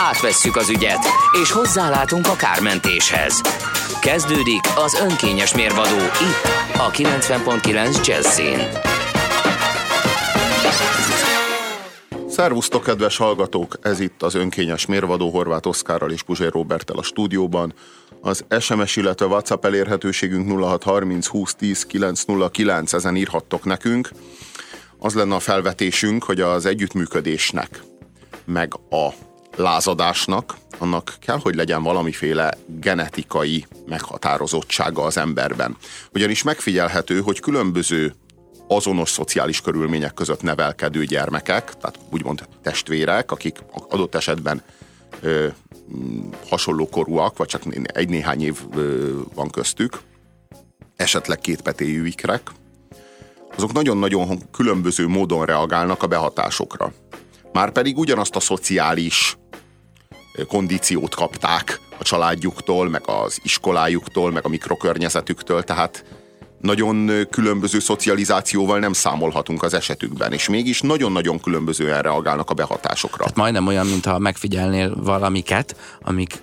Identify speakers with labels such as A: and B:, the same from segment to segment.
A: Átvesszük az ügyet, és hozzálátunk a kármentéshez. Kezdődik az önkényes mérvadó itt, a 90.9 Jazzin.
B: Szervusztok, kedves hallgatók! Ez itt az önkényes mérvadó Horváth Oszkárral és Puzsér Robertel a stúdióban. Az SMS, illetve WhatsApp elérhetőségünk 0630 2010 909, ezen írhattok nekünk. Az lenne a felvetésünk, hogy az együttműködésnek, meg a lázadásnak, annak kell, hogy legyen valamiféle genetikai meghatározottsága az emberben. Ugyanis megfigyelhető, hogy különböző azonos szociális körülmények között nevelkedő gyermekek, tehát úgymond testvérek, akik adott esetben ö, hasonló korúak, vagy csak egy néhány év ö, van köztük, esetleg kétpetéjű ikrek, azok nagyon-nagyon különböző módon reagálnak a behatásokra. Márpedig ugyanazt a szociális kondíciót kapták a családjuktól, meg az iskolájuktól, meg a mikrokörnyezetüktől, tehát nagyon különböző szocializációval nem számolhatunk az esetükben, és mégis nagyon-nagyon különbözően reagálnak a behatásokra.
C: Tehát majdnem olyan, mintha megfigyelnél valamiket, amik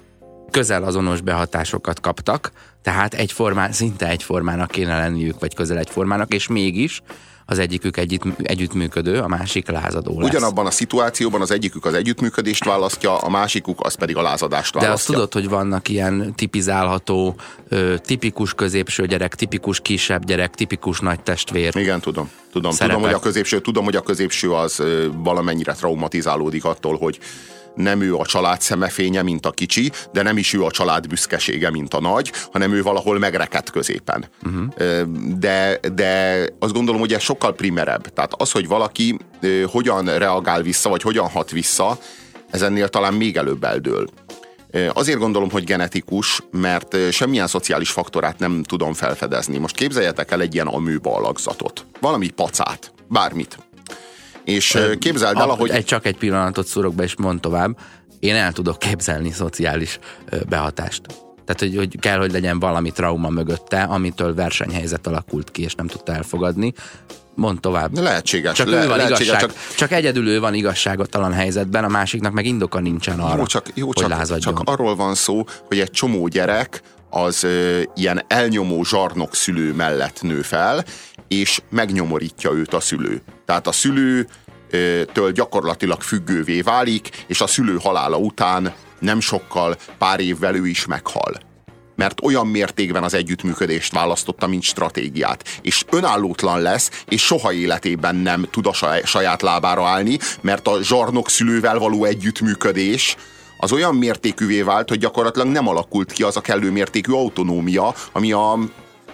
C: közel azonos behatásokat kaptak, tehát egyformán, szinte egyformának kéne lenniük, vagy közel egyformának, és mégis az egyikük együtt, együttműködő, a másik lázadó lesz.
B: Ugyanabban a szituációban az egyikük az együttműködést választja, a másikuk az pedig a lázadást választja.
C: De azt tudod, hogy vannak ilyen tipizálható, tipikus középső gyerek, tipikus kisebb gyerek, tipikus nagy testvér.
B: Igen, tudom. Tudom, tudom, hogy a középső, tudom, hogy a középső az valamennyire traumatizálódik attól, hogy nem ő a család szemefénye, mint a kicsi, de nem is ő a család büszkesége, mint a nagy, hanem ő valahol megrekedt középen. Uh-huh. De, de azt gondolom, hogy ez sokkal primerebb. Tehát az, hogy valaki hogyan reagál vissza, vagy hogyan hat vissza, ez ennél talán még előbb eldől. Azért gondolom, hogy genetikus, mert semmilyen szociális faktorát nem tudom felfedezni. Most képzeljetek el egy ilyen amőba alakzatot. Valami pacát. Bármit. És képzeld el, ahogy...
C: Egy, csak egy pillanatot szúrok be, és mond tovább. Én el tudok képzelni szociális behatást. Tehát, hogy, hogy kell, hogy legyen valami trauma mögötte, amitől versenyhelyzet alakult ki, és nem tudta elfogadni. Mond tovább.
B: Lehetséges.
C: Csak
B: le,
C: ő van
B: lehetséges,
C: igazság,
B: csak...
C: csak egyedül ő van igazságotalan helyzetben, a másiknak meg indoka nincsen arra,
B: jó, csak, jó,
C: hogy
B: csak,
C: lázadjon.
B: csak arról van szó, hogy egy csomó gyerek az ö, ilyen elnyomó zsarnok szülő mellett nő fel, és megnyomorítja őt a szülő. Tehát a szülő től gyakorlatilag függővé válik, és a szülő halála után nem sokkal, pár évvel ő is meghal. Mert olyan mértékben az együttműködést választotta, mint stratégiát. És önállótlan lesz, és soha életében nem tud a saját lábára állni, mert a zsarnok szülővel való együttműködés az olyan mértékűvé vált, hogy gyakorlatilag nem alakult ki az a kellő mértékű autonómia, ami a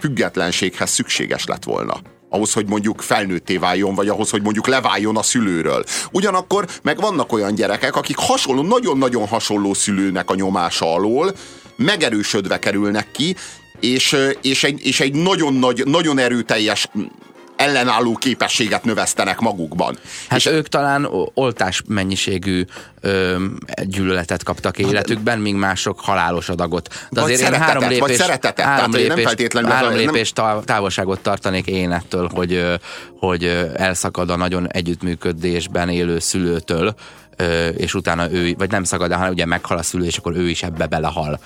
B: függetlenséghez szükséges lett volna ahhoz, hogy mondjuk felnőtté váljon, vagy ahhoz, hogy mondjuk leváljon a szülőről. Ugyanakkor meg vannak olyan gyerekek, akik hasonló, nagyon-nagyon hasonló szülőnek a nyomása alól megerősödve kerülnek ki, és, és, egy, és egy nagyon, nagy, nagyon erőteljes ellenálló képességet növesztenek magukban.
C: Hát
B: és
C: ők talán oltás mennyiségű ö, gyűlöletet kaptak életükben, míg mások halálos adagot. De
B: Vagy
C: azért én három
B: vagy
C: lépés,
B: szeretetet,
C: három
B: tehát nem
C: lépés,
B: feltétlenül az a-
C: három
B: nem-
C: lépés tá- távolságot tartanék én ettől, hogy, hogy elszakad a nagyon együttműködésben élő szülőtől, és utána ő, vagy nem szakad, hanem ugye meghal a szülő, és akkor ő is ebbe belehal.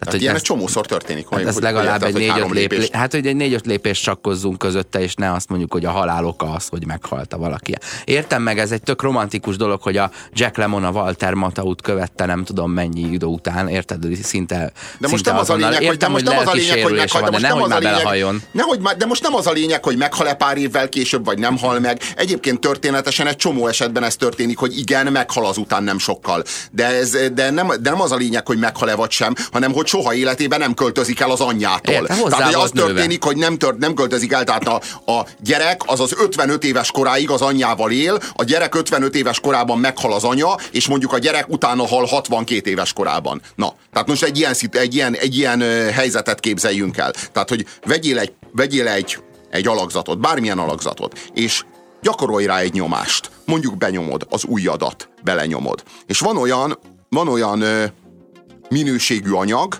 C: Tehát,
B: ilyen
C: ez-
B: egy csomószor történik.
C: Hát
B: hogy-
C: ez
B: hogy-
C: legalább egy
B: hogy
C: négy-öt lépés. Hát, hogy egy négy-öt lépés csakkozzunk közötte, és ne azt mondjuk, hogy a halál oka az, hogy meghalta valaki. Értem meg, ez egy tök romantikus dolog, hogy a Jack Lemmon a Walter Mataut követte nem tudom mennyi idő után, érted? Szinte,
B: De most
C: szinte
B: nem az a lényeg, hogy, de
C: Értem,
B: most
C: hogy
B: nem az a lényeg, hogy meghal, de most nem az a lényeg, nehogy már, de most nem az a lényeg, hogy meghal-e pár évvel később, vagy nem hal meg. Egyébként történetesen egy csomó esetben ez történik, hogy igen, meghal azután nem sokkal. De, ez, de, nem, de nem az a lényeg, hogy meghal-e vagy sem, hanem hogy soha életében nem költözik el az anyjától.
C: Érte,
B: tehát, hogy az történik,
C: nőve.
B: hogy nem, tört, nem költözik el, tehát a, a gyerek az az 55 éves koráig az anyjával él, a gyerek 55 éves korában meghal az anya, és mondjuk a gyerek utána hal 62 éves korában. Na, tehát most egy ilyen, egy ilyen, egy ilyen helyzetet képzeljünk el. Tehát, hogy vegyél egy, vegyél egy, egy alakzatot, bármilyen alakzatot, és gyakorolj rá egy nyomást. Mondjuk benyomod az ujjadat, belenyomod. És van olyan, van olyan minőségű anyag,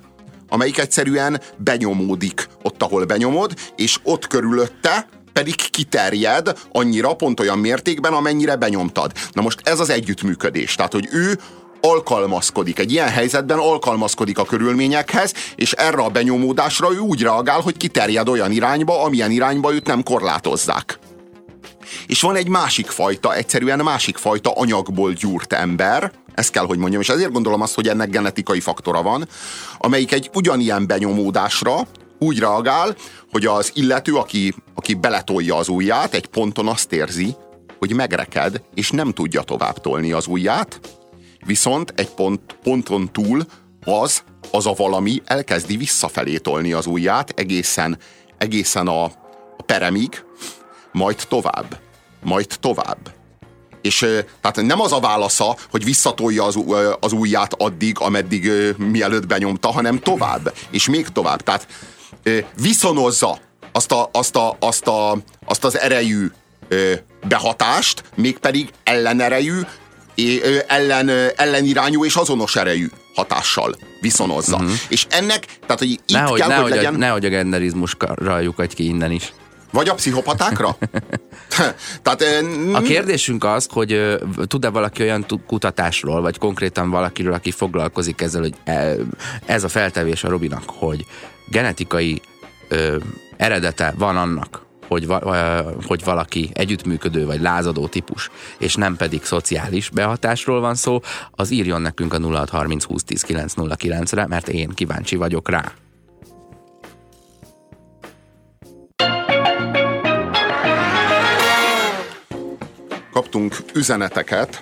B: amelyik egyszerűen benyomódik ott, ahol benyomod, és ott körülötte pedig kiterjed annyira, pont olyan mértékben, amennyire benyomtad. Na most ez az együttműködés. Tehát, hogy ő alkalmazkodik, egy ilyen helyzetben alkalmazkodik a körülményekhez, és erre a benyomódásra ő úgy reagál, hogy kiterjed olyan irányba, amilyen irányba őt nem korlátozzák. És van egy másik fajta, egyszerűen másik fajta anyagból gyúrt ember, ezt kell, hogy mondjam, és ezért gondolom azt, hogy ennek genetikai faktora van, amelyik egy ugyanilyen benyomódásra úgy reagál, hogy az illető, aki, aki beletolja az ujját, egy ponton azt érzi, hogy megreked, és nem tudja tovább tolni az ujját, viszont egy pont, ponton túl az, az a valami elkezdi visszafelé tolni az ujját egészen, egészen a, a peremig, majd tovább, majd tovább. És tehát nem az a válasza, hogy visszatolja az, az ujját addig, ameddig mielőtt benyomta, hanem tovább, és még tovább. Tehát viszonozza azt, a, azt, a, azt, a, azt az erejű behatást, mégpedig ellenerejű, ellen, ellenirányú és azonos erejű hatással viszonozza. Uh-huh. És ennek, tehát hogy itt
C: Nehogy,
B: kell,
C: nehogy,
B: hogy legyen...
C: a, nehogy a genderizmusra lyukadj ki innen is.
B: Vagy a pszichopatákra? Tehát ö,
C: A kérdésünk az, hogy tud-e valaki olyan kutatásról, vagy konkrétan valakiről, aki foglalkozik ezzel, hogy e- ez a feltevés a Robinak, hogy genetikai ö, eredete van annak, hogy, va- ö, hogy valaki együttműködő vagy lázadó típus, és nem pedig szociális behatásról van szó, az írjon nekünk a 0630 20 10 909 re mert én kíváncsi vagyok rá.
B: Kaptunk üzeneteket.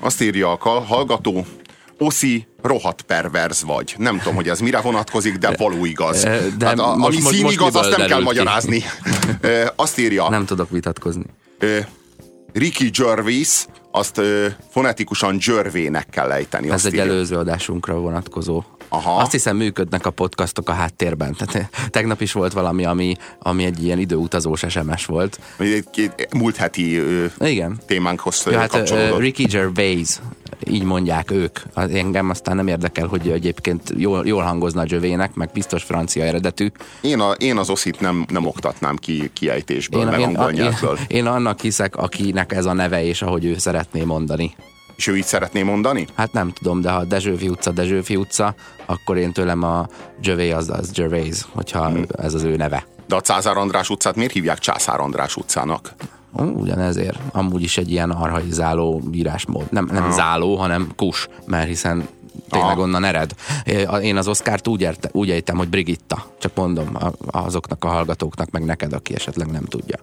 B: Azt írja a hallgató, Oszi, rohadt perverz vagy. Nem tudom, hogy ez mire vonatkozik, de való igaz.
C: De
B: hát a,
C: most-
B: ami
C: most-
B: szín igaz, azt nem kell
C: ki?
B: magyarázni. Azt írja,
C: Nem tudok vitatkozni.
B: Ricky Gervais, azt fonetikusan Gervének kell ejteni.
C: Ez egy
B: írja.
C: előző adásunkra vonatkozó.
B: Aha.
C: Azt hiszem működnek a podcastok a háttérben. Tehát tegnap is volt valami, ami, ami egy ilyen időutazós SMS volt.
B: Egy- Múlt heti ö,
C: Igen.
B: témánkhoz
C: Ja, hát uh, Ricky Gervais, így mondják ők. Engem aztán nem érdekel, hogy egyébként jól, jól hangozna a Zsövének, meg biztos francia eredetű.
B: Én, a, én az oszit nem, nem oktatnám ki kiejtésből, meg angol
C: én,
B: nyelvből.
C: én annak hiszek, akinek ez a neve, és ahogy ő szeretné mondani.
B: És ő így szeretné mondani?
C: Hát nem tudom, de ha Dezsőfi utca, Dezsőfi utca, akkor én tőlem a Gervais az, az Gervais, hogyha
B: Hmm.
C: ez az ő neve.
B: De a Cázár András utcát miért hívják Császár András utcának?
C: Ugyanezért. Amúgy is egy ilyen arhaizáló írásmód. Nem, nem záló, hanem kus, mert hiszen tényleg
B: Aha.
C: onnan ered. Én az Oszkárt úgy, érte, úgy ejtem, hogy Brigitta. Csak mondom azoknak a hallgatóknak, meg neked, aki esetleg nem tudja.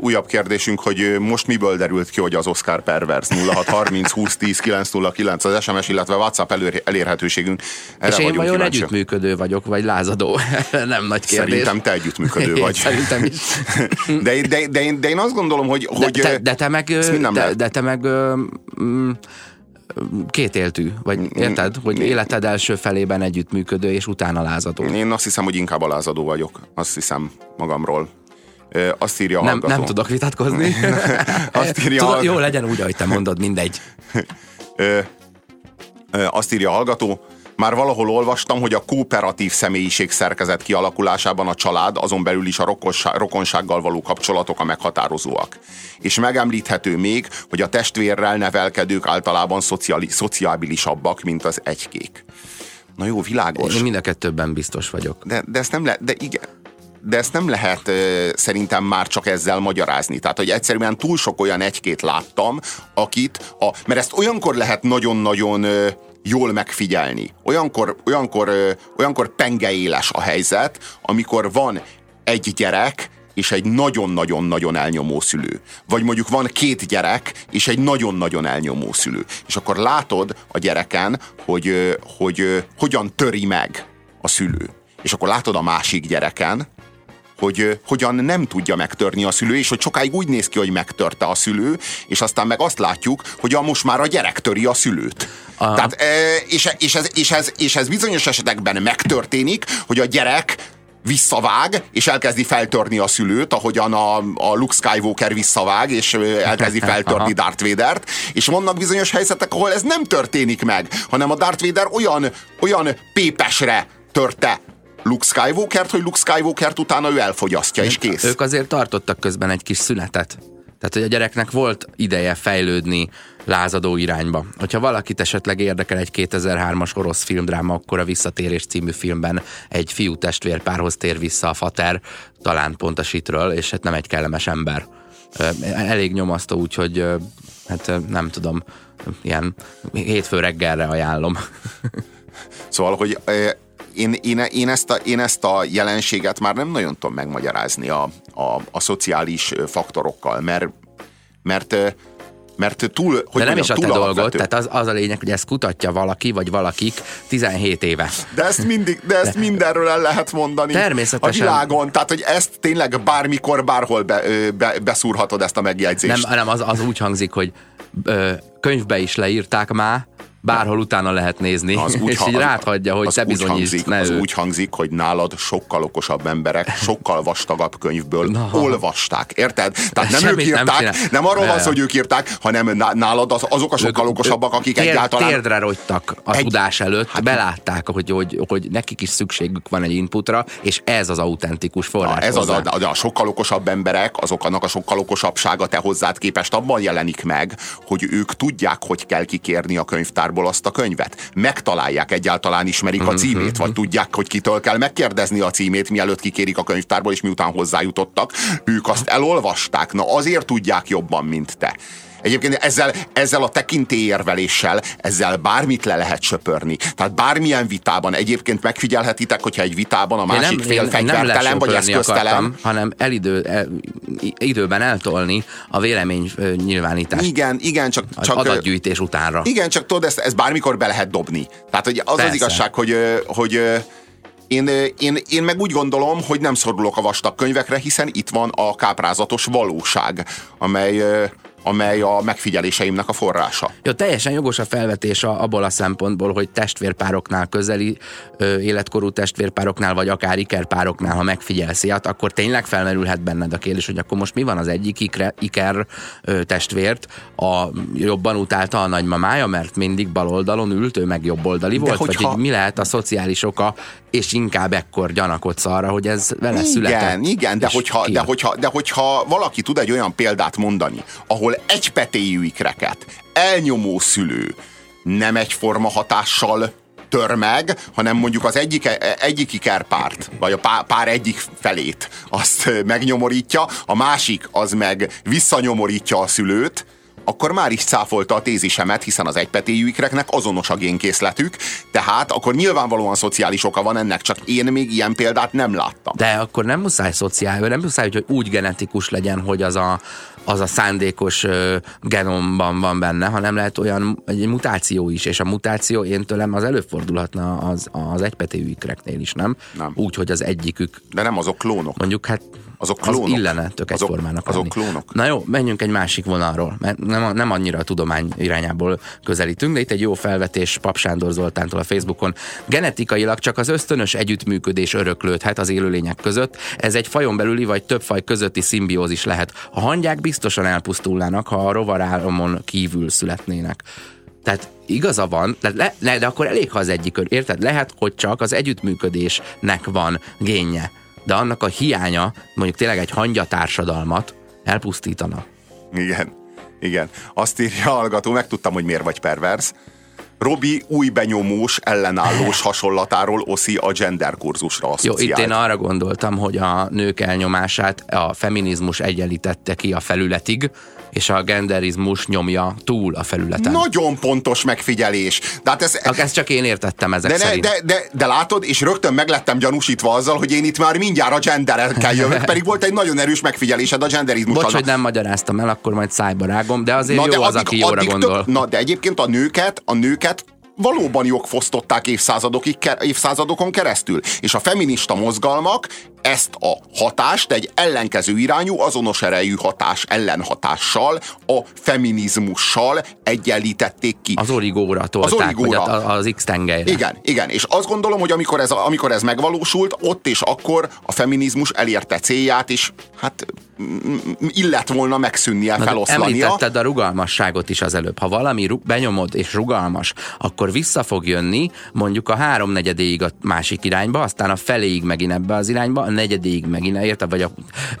B: Újabb kérdésünk, hogy most miből derült ki, hogy az Oscar pervers 0630 20 10 909 az SMS, illetve WhatsApp elér, elérhetőségünk. Erre
C: És én vajon
B: kíváncsiak.
C: együttműködő vagyok, vagy lázadó? nem nagy kérdés.
B: Szerintem te együttműködő vagy.
C: Szerintem is.
B: De, de, de, én, de én azt gondolom, hogy...
C: De,
B: hogy
C: te,
B: ö,
C: de te meg, de, de te meg mm, kétéltű, vagy érted, hogy életed első felében együttműködő, és utána lázadó.
B: Én azt hiszem, hogy inkább alázadó vagyok. Azt hiszem magamról. Azt írja a
C: Nem,
B: hallgató.
C: nem tudok vitatkozni.
B: Azt írja
C: Tudod, jó legyen úgy, ahogy te mondod, mindegy.
B: Azt írja a hallgató, már valahol olvastam, hogy a kooperatív személyiség szerkezet kialakulásában a család, azon belül is a rokonság, rokonsággal való kapcsolatok a meghatározóak. És megemlíthető még, hogy a testvérrel nevelkedők általában szociali, szociábilisabbak, mint az egykék. Na jó, világos.
C: Én mind a kettőbben biztos vagyok.
B: De, de ezt nem lehet, de igen, de ezt nem lehet ö, szerintem már csak ezzel magyarázni. Tehát, hogy egyszerűen túl sok olyan egykét láttam, akit, a, mert ezt olyankor lehet nagyon-nagyon ö, jól megfigyelni. Olyankor, olyankor, ö, olyankor pengeéles a helyzet, amikor van egy gyerek, és egy nagyon-nagyon-nagyon elnyomó szülő. Vagy mondjuk van két gyerek, és egy nagyon-nagyon elnyomó szülő. És akkor látod a gyereken, hogy, hogy hogyan töri meg a szülő. És akkor látod a másik gyereken, hogy hogyan nem tudja megtörni a szülő, és hogy sokáig úgy néz ki, hogy megtörte a szülő, és aztán meg azt látjuk, hogy a most már a gyerek töri a szülőt. Aha. Tehát, és, és, ez, és, ez, és ez bizonyos esetekben megtörténik, hogy a gyerek visszavág, és elkezdi feltörni a szülőt, ahogyan a, a Luke Skywalker visszavág, és elkezdi feltörni Darth Vader-t, és vannak bizonyos helyzetek, ahol ez nem történik meg, hanem a Darth Vader olyan, olyan pépesre törte Luke Skywalker-t, hogy Luke Skywalker-t utána ő elfogyasztja, és kész.
C: Ők azért tartottak közben egy kis szünetet. Tehát, hogy a gyereknek volt ideje fejlődni lázadó irányba. Hogyha valakit esetleg érdekel egy 2003-as orosz filmdráma, akkor a Visszatérés című filmben egy fiú testvérpárhoz tér vissza a fater, talán pont a sitről, és hát nem egy kellemes ember. Elég nyomasztó, úgyhogy hát nem tudom, ilyen hétfő reggelre ajánlom.
B: Szóval, hogy én, én, én, ezt a, én ezt a jelenséget már nem nagyon tudom megmagyarázni a, a, a szociális faktorokkal, mert, mert mert túl, hogy
C: De nem is a te dolgod, tehát az, az a lényeg, hogy ezt kutatja valaki, vagy valakik 17 éve.
B: De ezt, mindig, de ezt de. mindenről el lehet mondani.
C: Természetesen.
B: A világon, tehát hogy ezt tényleg bármikor, bárhol be, be, beszúrhatod ezt a megjegyzést.
C: Nem, nem az, az úgy hangzik, hogy ö, könyvbe is leírták már, bárhol utána lehet nézni, az úgy, és így rád hagyja, hogy te bizonyítsd,
B: hangzik,
C: ne
B: Az
C: ő.
B: úgy hangzik, hogy nálad sokkal okosabb emberek, sokkal vastagabb könyvből Na. olvasták, érted? Tehát nem Semmit ők írták, nem, nem arról van hogy ők írták, hanem nálad az, azok a sokkal ők, okosabbak, akik tér, egyáltalán...
C: Térdre rogytak a egy, tudás előtt, hát, belátták, hogy, hogy, hogy nekik is szükségük van egy inputra, és ez az autentikus forrás. Na,
B: ez az a, a, a sokkal okosabb emberek, azok annak a sokkal okosabbsága te hozzád képest abban jelenik meg, hogy ők tudják, hogy kell kikérni a könyvtár könyvtárból azt a könyvet? Megtalálják egyáltalán, ismerik a címét, vagy tudják, hogy kitől kell megkérdezni a címét, mielőtt kikérik a könyvtárból, és miután hozzájutottak, ők azt elolvasták. Na azért tudják jobban, mint te. Egyébként ezzel, ezzel a tekintélyérveléssel, ezzel bármit le lehet söpörni. Tehát bármilyen vitában egyébként megfigyelhetitek, hogyha egy vitában a másik nem, fél fegyvertelen vagy eszköztelen. Akartam,
C: hanem elidő, el, időben eltolni a vélemény nyilvánítást.
B: Igen, igen, csak, csak
C: adatgyűjtés utánra.
B: Igen, csak tudod, ezt, ezt bármikor be lehet dobni. Tehát hogy az Persze. az igazság, hogy, hogy én, én, én meg úgy gondolom, hogy nem szorulok a vastag könyvekre, hiszen itt van a káprázatos valóság, amely, amely a megfigyeléseimnek a forrása.
C: Jó, teljesen jogos a felvetés abból a szempontból, hogy testvérpároknál közeli ö, életkorú testvérpároknál, vagy akár ikerpároknál, ha megfigyelsz ilyet, akkor tényleg felmerülhet benned a kérdés, hogy akkor most mi van az egyik ikre, iker ö, testvért, a jobban utálta a nagymamája, mert mindig bal oldalon ült, ő meg jobboldali volt, hogyha... vagy hogy mi lehet a szociális oka, és inkább ekkor gyanakodsz arra, hogy ez vele
B: igen,
C: született.
B: Igen, de hogyha, de, hogyha, de hogyha valaki tud egy olyan példát mondani, ahol egypetéjű ikreket, elnyomó szülő. Nem egyforma hatással tör meg, hanem mondjuk az egyik, egyik ikerpárt, vagy a pár egyik felét azt megnyomorítja, a másik az meg visszanyomorítja a szülőt, akkor már is cáfolta a tézisemet, hiszen az egypetéjű ikreknek azonos a génkészletük, tehát akkor nyilvánvalóan szociális oka van ennek, csak én még ilyen példát nem láttam.
C: De akkor nem muszáj szociális, nem muszáj, hogy úgy genetikus legyen, hogy az a, az a szándékos uh, genomban van benne, hanem lehet olyan egy mutáció is, és a mutáció én tőlem az előfordulhatna az, az egypetéjű ikreknél is, nem?
B: Nem.
C: Úgy, hogy az egyikük.
B: De nem azok klónok.
C: Mondjuk hát
B: azok klónok.
C: Az illene tök azok, egyformának
B: Azok lenni. klónok.
C: Na jó, menjünk egy másik vonalról, mert nem, nem annyira a tudomány irányából közelítünk, de itt egy jó felvetés Pap Sándor Zoltántól a Facebookon. Genetikailag csak az ösztönös együttműködés öröklődhet az élőlények között. Ez egy fajon belüli vagy több faj közötti szimbiózis lehet. A hangyák biztosan elpusztulnának, ha a rovarálomon kívül születnének. Tehát igaza van, de, le, le, de akkor elég, ha az egyik, érted? Lehet, hogy csak az együttműködésnek van génje de annak a hiánya, mondjuk tényleg egy hangya társadalmat elpusztítana.
B: Igen, igen. Azt írja a hallgató, megtudtam, hogy miért vagy pervers. Robi új benyomós, ellenállós hasonlatáról oszi a gender kurzusra asszociált.
C: Jó, itt én arra gondoltam, hogy a nők elnyomását a feminizmus egyenlítette ki a felületig, és a genderizmus nyomja túl a felületen.
B: Nagyon pontos megfigyelés. De hát ez,
C: ezt csak én értettem ezek
B: de, ne,
C: szerint.
B: de, de, de látod, és rögtön meglettem gyanúsítva azzal, hogy én itt már mindjárt a genderekkel jövök, pedig volt egy nagyon erős megfigyelésed a genderizmus.
C: Bocs, hogy nem magyaráztam el, akkor majd szájba rágom, de azért
B: Na,
C: jó
B: de
C: az, aki jóra gondol.
B: Tök, na, de egyébként a nőket, a nőket valóban jogfosztották évszázadokig, évszázadokon keresztül. És a feminista mozgalmak ezt a hatást egy ellenkező irányú, azonos erejű hatás ellenhatással, a feminizmussal egyenlítették ki.
C: Az origóra tolták, az, origóra. Vagy az X-tengelyre.
B: Igen, igen, és azt gondolom, hogy amikor ez, amikor ez megvalósult, ott és akkor a feminizmus elérte célját, és hát illet volna megszűnnie, Na, feloszlania.
C: Említetted a rugalmasságot is az előbb. Ha valami benyomod és rugalmas, akkor vissza fog jönni mondjuk a háromnegyedéig a másik irányba, aztán a feléig megint ebbe az irányba, a negyedéig megint érte, vagy a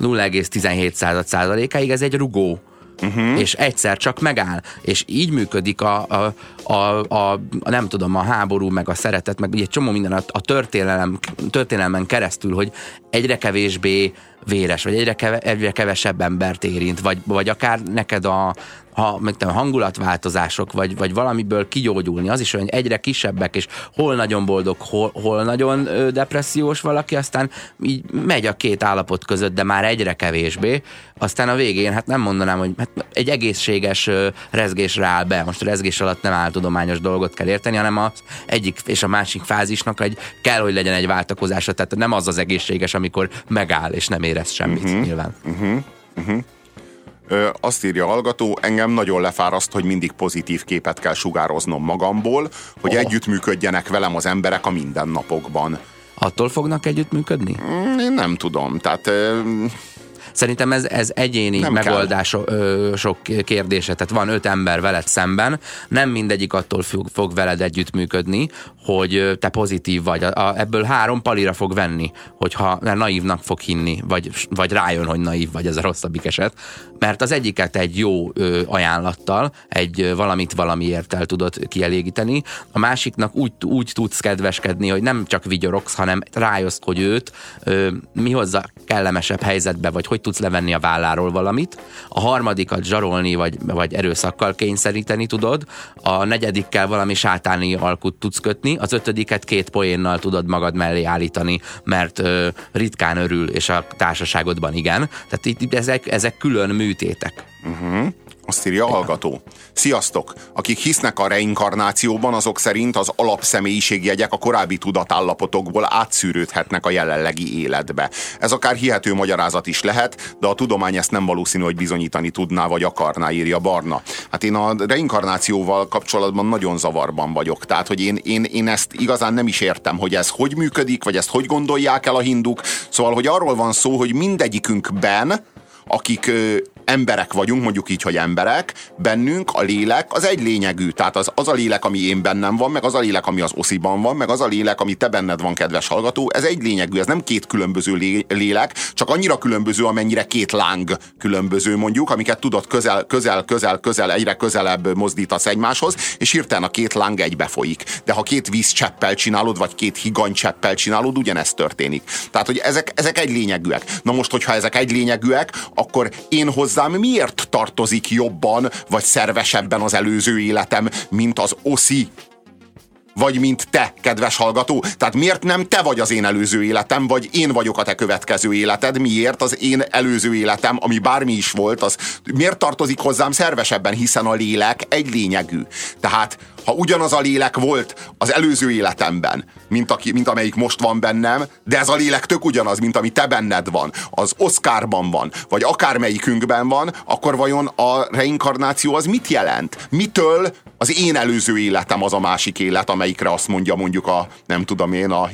C: 0,17 százalékáig, ez egy rugó. Uh-huh. és egyszer csak megáll, és így működik a, a, a, a, a nem tudom, a háború, meg a szeretet, meg egy csomó minden a, a történelem, történelmen keresztül, hogy egyre kevésbé véres, vagy egyre, keve, egyre kevesebb embert érint, vagy, vagy akár neked a, ha meg tudom, hangulatváltozások, vagy, vagy valamiből kigyógyulni, az is olyan, egyre kisebbek, és hol nagyon boldog, hol, hol nagyon depressziós valaki, aztán így megy a két állapot között, de már egyre kevésbé, aztán a végén, hát nem mondanám, hogy hát egy egészséges rezgésre áll be, most a rezgés alatt nem áltudományos dolgot kell érteni, hanem az egyik és a másik fázisnak egy, kell, hogy legyen egy váltakozása, tehát nem az az egészséges, amikor megáll és nem érez semmit, uh-huh. nyilván. Uh-huh. Uh-huh.
B: Ö, azt írja a hallgató, engem nagyon lefáraszt, hogy mindig pozitív képet kell sugároznom magamból, hogy oh. együttműködjenek velem az emberek a mindennapokban.
C: Attól fognak együttműködni?
B: Mm, én nem tudom. Tehát
C: Szerintem ez, ez egyéni nem megoldások sok kérdése. Tehát van öt ember veled szemben, nem mindegyik attól fog, fog veled együttműködni, hogy te pozitív vagy. A, a, ebből három palira fog venni, hogyha naívnak fog hinni, vagy, vagy rájön, hogy naív vagy, ez a rosszabbik eset. Mert az egyiket egy jó ö, ajánlattal, egy valamit valamiért el tudod kielégíteni, a másiknak úgy, úgy tudsz kedveskedni, hogy nem csak vigyorogsz, hanem rájössz, hogy őt ö, mi hozza kellemesebb helyzetbe, vagy hogy tudsz levenni a válláról valamit, a harmadikat zsarolni, vagy, vagy erőszakkal kényszeríteni tudod, a negyedikkel valami sátáni alkut tudsz kötni, az ötödiket két poénnal tudod magad mellé állítani, mert ö, ritkán örül, és a társaságodban igen. Tehát itt ezek, ezek külön műtétek.
B: Uh-huh. Azt írja a hallgató. Sziasztok! Akik hisznek a reinkarnációban, azok szerint az alapszemélyiségjegyek a korábbi tudatállapotokból átszűrődhetnek a jelenlegi életbe. Ez akár hihető magyarázat is lehet, de a tudomány ezt nem valószínű, hogy bizonyítani tudná vagy akarná, írja Barna. Hát én a reinkarnációval kapcsolatban nagyon zavarban vagyok. Tehát, hogy én, én, én ezt igazán nem is értem, hogy ez hogy működik, vagy ezt hogy gondolják el a hinduk. Szóval, hogy arról van szó, hogy mindegyikünkben akik emberek vagyunk, mondjuk így, hogy emberek, bennünk a lélek az egy lényegű. Tehát az, az a lélek, ami én bennem van, meg az a lélek, ami az osziban van, meg az a lélek, ami te benned van, kedves hallgató, ez egy lényegű, ez nem két különböző lélek, csak annyira különböző, amennyire két láng különböző mondjuk, amiket tudod közel, közel, közel, közel, egyre közelebb mozdítasz egymáshoz, és hirtelen a két láng egybe folyik. De ha két vízcseppel csinálod, vagy két higanycseppel csinálod, ugyanezt történik. Tehát, hogy ezek, ezek egy lényegűek. Na most, hogyha ezek egy lényegűek, akkor én hozzá hozzám miért tartozik jobban vagy szervesebben az előző életem, mint az oszi vagy mint te, kedves hallgató. Tehát miért nem te vagy az én előző életem, vagy én vagyok a te következő életed? Miért az én előző életem, ami bármi is volt, az miért tartozik hozzám szervesebben, hiszen a lélek egy lényegű. Tehát ha ugyanaz a lélek volt az előző életemben, mint, aki, mint amelyik most van bennem, de ez a lélek tök ugyanaz, mint ami te benned van, az Oscarban van, vagy akármelyikünkben van, akkor vajon a reinkarnáció az mit jelent? Mitől az én előző életem az a másik élet, amelyikre azt mondja mondjuk a, nem tudom én, a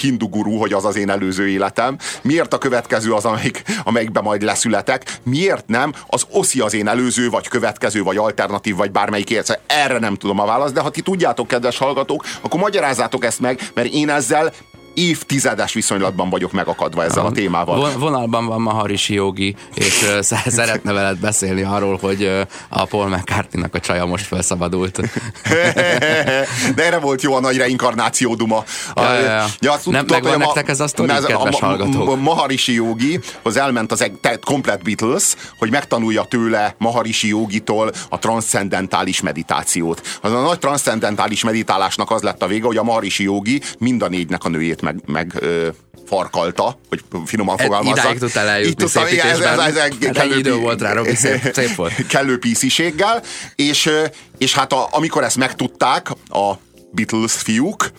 B: hindu guru, hogy az az én előző életem. Miért a következő az, amelyik, amelyikben majd leszületek? Miért nem az oszi az én előző, vagy következő, vagy alternatív, vagy bármelyik élet? Erre nem tudom a választ, de ha ti tudjátok, kedves hallgatók, akkor magyarázzátok ezt meg, mert én ezzel évtizedes viszonylatban vagyok megakadva ezzel a, a témával.
C: Vonalban van Maharishi Jogi, és szeretne veled beszélni arról, hogy a Paul mccartney a csaja most felszabadult.
B: De erre volt jó a nagy reinkarnáció duma.
C: Ja, ja, ja. ja azt Nem megvan a, nektek ez a sztori, ez kedves a, hallgatók? A
B: Maharishi Jogi, az elment az komplet Beatles, hogy megtanulja tőle Maharishi Jogitól a transzcendentális meditációt. Az a nagy transzcendentális meditálásnak az lett a vége, hogy a Maharishi Jogi mind a négynek a nőjét meg, meg ö, farkalta, hogy finoman fogalmazzak.
C: Idáig tudtál eljutni Itt tudtam, ez, ez, ez, ez, hát kellő, idő volt rá, Robi, szép, szép volt.
B: Kellő písziséggel, és, és hát a, amikor ezt megtudták a Beatles fiúk,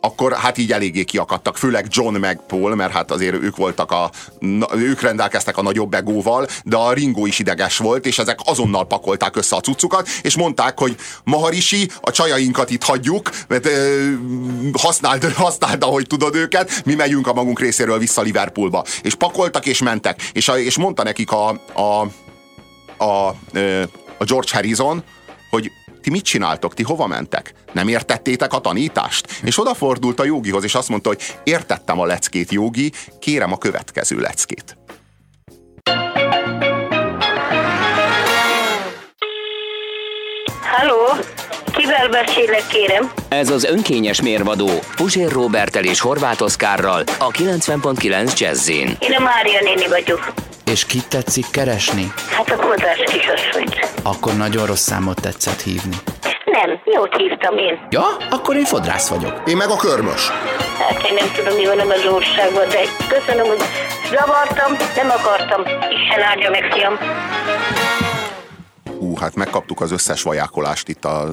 B: akkor hát így eléggé kiakadtak, főleg John meg Paul, mert hát azért ők voltak a, ők rendelkeztek a nagyobb egóval, de a Ringo is ideges volt, és ezek azonnal pakolták össze a cuccukat, és mondták, hogy Maharishi, a csajainkat itt hagyjuk, mert ö, használd, használd, ahogy tudod őket, mi megyünk a magunk részéről vissza Liverpoolba. És pakoltak és mentek, és, a, és mondta nekik a, a, a, a George Harrison, hogy ti mit csináltok, ti hova mentek? Nem értettétek a tanítást? És odafordult a jogihoz, és azt mondta, hogy értettem a leckét, jogi, kérem a következő leckét.
D: Halló, kivel beszélek, kérem?
A: Ez az önkényes mérvadó Puzsér Robertel és Horváth Oszkárral a 90.9 Jazzin.
D: Én a Mária néni vagyok.
C: És kit tetszik keresni?
D: Hát a kodás kisasszonyt.
C: Akkor nagyon rossz számot tetszett hívni.
D: Nem, jót hívtam én.
C: Ja? Akkor én fodrász vagyok.
B: Én meg a körmös.
D: Hát én nem tudom, mi van az országban, de köszönöm, hogy zavartam, nem akartam. Isten áldja meg, fiam
B: ú, hát megkaptuk az összes vajákolást itt a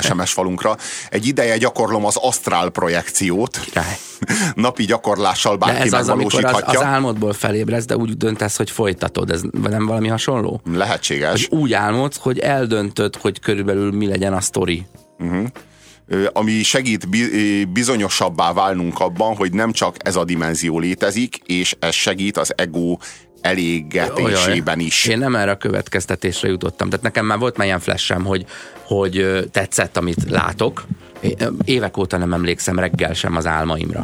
B: SMS falunkra. Egy ideje gyakorlom az asztrál projekciót. Napi gyakorlással bárki de ez az, amikor az,
C: az álmodból felébredsz, de úgy döntesz, hogy folytatod. Ez nem valami hasonló?
B: Lehetséges.
C: Hogy úgy álmodsz, hogy eldöntöd, hogy körülbelül mi legyen a sztori. Uh-huh
B: ami segít bizonyosabbá válnunk abban, hogy nem csak ez a dimenzió létezik, és ez segít az ego elégetésében is.
C: Én nem erre a következtetésre jutottam. Tehát nekem már volt már ilyen flashem, hogy, hogy tetszett, amit látok. Évek óta nem emlékszem reggel sem az álmaimra.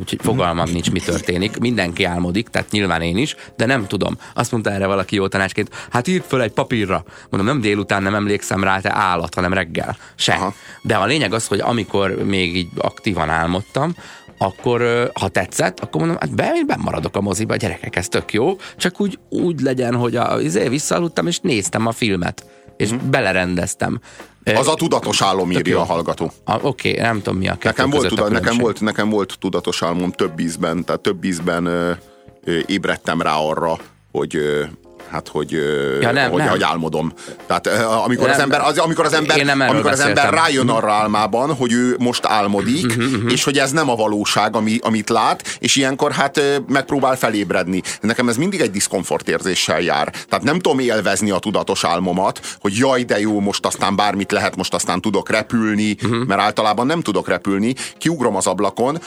C: Úgyhogy fogalmam nincs, mi történik. Mindenki álmodik, tehát nyilván én is, de nem tudom. Azt mondta erre valaki jó tanácsként, hát írd föl egy papírra. Mondom, nem délután nem emlékszem rá, te állat, hanem reggel. Se. Aha. De a lényeg az, hogy amikor még így aktívan álmodtam, akkor ha tetszett, akkor mondom, hát be, én maradok a moziba, a gyerekek, ez tök jó, csak úgy, úgy legyen, hogy a, azért visszaaludtam, és néztem a filmet, és mm. belerendeztem.
B: Az a tudatos álom írja a hallgató.
C: Oké, okay, nem tudom mi a
B: nekem volt, tuda, nekem, volt, nekem volt tudatos álmom több ízben, tehát több ízben ö, ö, ébredtem rá arra, hogy hát hogy, ja, nem, hogy, nem. hogy álmodom. Tehát amikor nem, az ember, az, amikor az ember, amikor az ember rájön arra álmában, hogy ő most álmodik, uh-huh, uh-huh. és hogy ez nem a valóság, ami, amit lát, és ilyenkor hát megpróbál felébredni. Nekem ez mindig egy diszkomfort érzéssel jár. Tehát nem tudom élvezni a tudatos álmomat, hogy jaj, de jó, most aztán bármit lehet, most aztán tudok repülni, uh-huh. mert általában nem tudok repülni. Kiugrom az ablakon,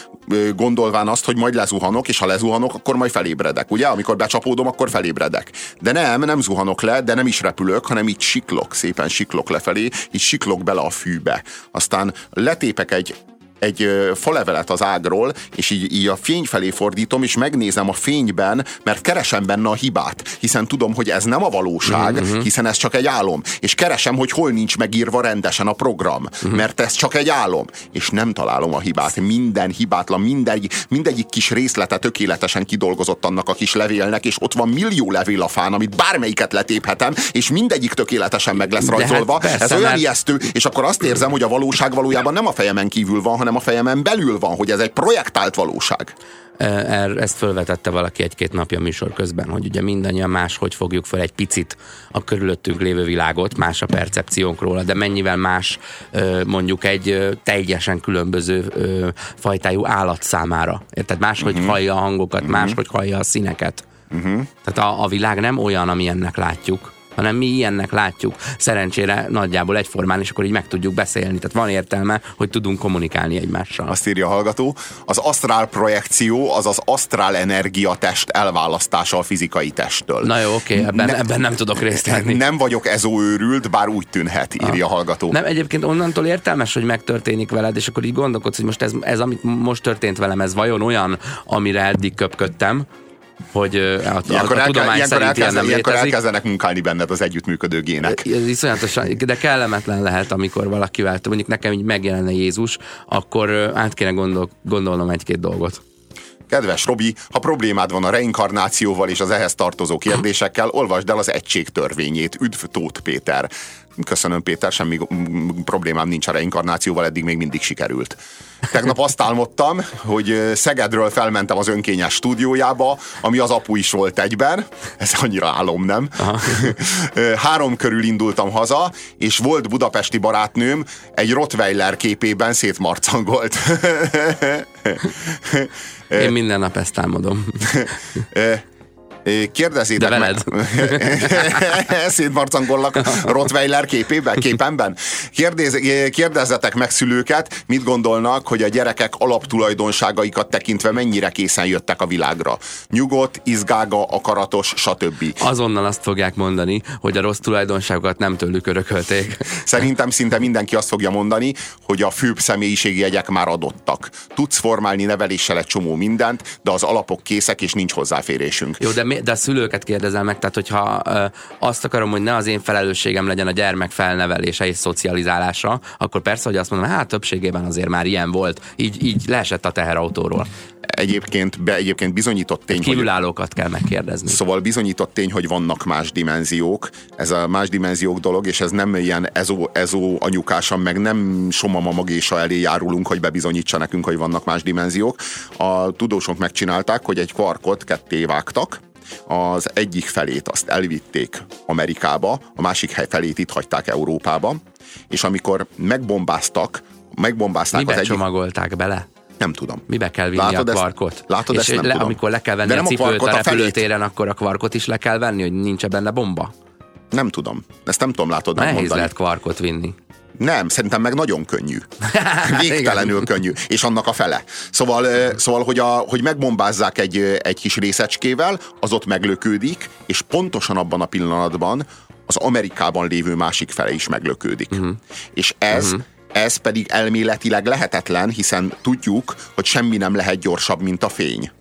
B: gondolván azt, hogy majd lezuhanok, és ha lezuhanok, akkor majd felébredek. Ugye? Amikor becsapódom, akkor felébredek. De nem, nem zuhanok le, de nem is repülök, hanem így siklok, szépen siklok lefelé, így siklok bele a fűbe. Aztán letépek egy egy falevelet az ágról, és így, így a fény felé fordítom, és megnézem a fényben, mert keresem benne a hibát, hiszen tudom, hogy ez nem a valóság, uh-huh. hiszen ez csak egy álom. És keresem, hogy hol nincs megírva rendesen a program, uh-huh. mert ez csak egy álom. És nem találom a hibát. Minden hibátlan, mindegy, mindegyik kis részlete tökéletesen kidolgozott annak a kis levélnek, és ott van millió levél a fán, amit bármelyiket letéphetem, és mindegyik tökéletesen meg lesz rajzolva. Hát persze, ez olyan mert... ijesztő, és akkor azt érzem, hogy a valóság valójában nem a fejemen kívül van, hanem a fejemen belül van, hogy ez egy projektált valóság.
C: Er, ezt felvetette valaki egy-két napja műsor közben, hogy ugye mindannyian máshogy fogjuk fel egy picit a körülöttünk lévő világot, más a percepciónk róla, de mennyivel más mondjuk egy teljesen különböző fajtájú állat számára. Érted? Máshogy uh-huh. hallja a hangokat, uh-huh. máshogy hallja a színeket. Uh-huh. Tehát a, a világ nem olyan, ami ennek látjuk, hanem mi ilyennek látjuk. Szerencsére nagyjából egyformán, és akkor így meg tudjuk beszélni. Tehát van értelme, hogy tudunk kommunikálni egymással.
B: Azt írja a hallgató, az asztrál projekció az az asztrál energia test elválasztása a fizikai testtől.
C: Na jó, oké, ebben, ne, ebben nem tudok részt venni.
B: Nem vagyok ezóőrült, bár úgy tűnhet, írja a hallgató.
C: Nem, egyébként onnantól értelmes, hogy megtörténik veled, és akkor így gondolkodsz, hogy most ez, ez amit most történt velem, ez vajon olyan, amire eddig köpködtem, hogy a, a, a
B: el,
C: tudomány
B: ilyenkor,
C: szerint ilyen nem
B: ilyenkor
C: létezik.
B: elkezdenek munkálni benned az együttműködő gének.
C: Ez iszonyatosan, de kellemetlen lehet, amikor valakivel, mondjuk nekem így megjelenne Jézus, akkor át kéne gondol, gondolnom egy-két dolgot.
B: Kedves Robi, ha problémád van a reinkarnációval és az ehhez tartozó kérdésekkel, olvasd el az egység törvényét. Üdv Tóth Péter. Köszönöm Péter, semmi mm, problémám nincs a reinkarnációval, eddig még mindig sikerült. Tegnap azt álmodtam, hogy Szegedről felmentem az önkényes stúdiójába, ami az apu is volt egyben. Ez annyira álom, nem? Három körül indultam haza, és volt budapesti barátnőm egy Rottweiler képében szétmarcangolt.
C: Én minden nap ezt álmodom.
B: Kérdezzétek
C: De veled.
B: meg. Szétmarcangollak Rottweiler képében, képemben. Kérdez, kérdezzetek meg szülőket, mit gondolnak, hogy a gyerekek alaptulajdonságaikat tekintve mennyire készen jöttek a világra. Nyugodt, izgága, akaratos, stb.
C: Azonnal azt fogják mondani, hogy a rossz tulajdonságokat nem tőlük örökölték.
B: Szerintem szinte mindenki azt fogja mondani, hogy a főbb személyiségi jegyek már adottak. Tudsz formálni neveléssel egy csomó mindent, de az alapok készek, és nincs hozzáférésünk.
C: Jó, de, mi, de a szülőket kérdezel meg, tehát hogyha ö, azt akarom, hogy ne az én felelősségem legyen a gyermek felnevelése és szocializálása, akkor persze, hogy azt mondom, hát többségében azért már ilyen volt, így, így leesett a teherautóról.
B: Egyébként, be, egyébként bizonyított tény, hogy
C: Kívülállókat kell megkérdezni.
B: Szóval bizonyított tény, hogy vannak más dimenziók, ez a más dimenziók dolog, és ez nem ilyen ezó, ezó anyukásan, meg nem somama magésa elé járulunk, hogy bebizonyítsa nekünk, hogy vannak más dimenziók. A tudósok megcsinálták, hogy egy kvarkot ketté vágtak, az egyik felét azt elvitték Amerikába, a másik hely felét itt hagyták Európába, és amikor megbombáztak, megbombázták
C: Mibe
B: az egyik...
C: csomagolták bele?
B: Nem tudom.
C: Mibe kell vinni
B: Látod
C: a
B: ezt?
C: kvarkot?
B: Látod,
C: és
B: ezt nem
C: le,
B: tudom.
C: amikor le kell venni
B: De
C: a
B: nem a
C: cipőt a,
B: kvarkot, a
C: repülőtéren, akkor a kvarkot is le kell venni, hogy nincs benne bomba?
B: Nem tudom. Ezt nem tudom, látod
C: Nehéz
B: megmondani.
C: lehet kvarkot vinni.
B: Nem, szerintem meg nagyon könnyű. Végtelenül könnyű. És annak a fele. Szóval, szóval hogy, a, hogy megbombázzák egy, egy kis részecskével, az ott meglökődik, és pontosan abban a pillanatban az Amerikában lévő másik fele is meglökődik. Uh-huh. És ez, uh-huh. ez pedig elméletileg lehetetlen, hiszen tudjuk, hogy semmi nem lehet gyorsabb, mint a fény.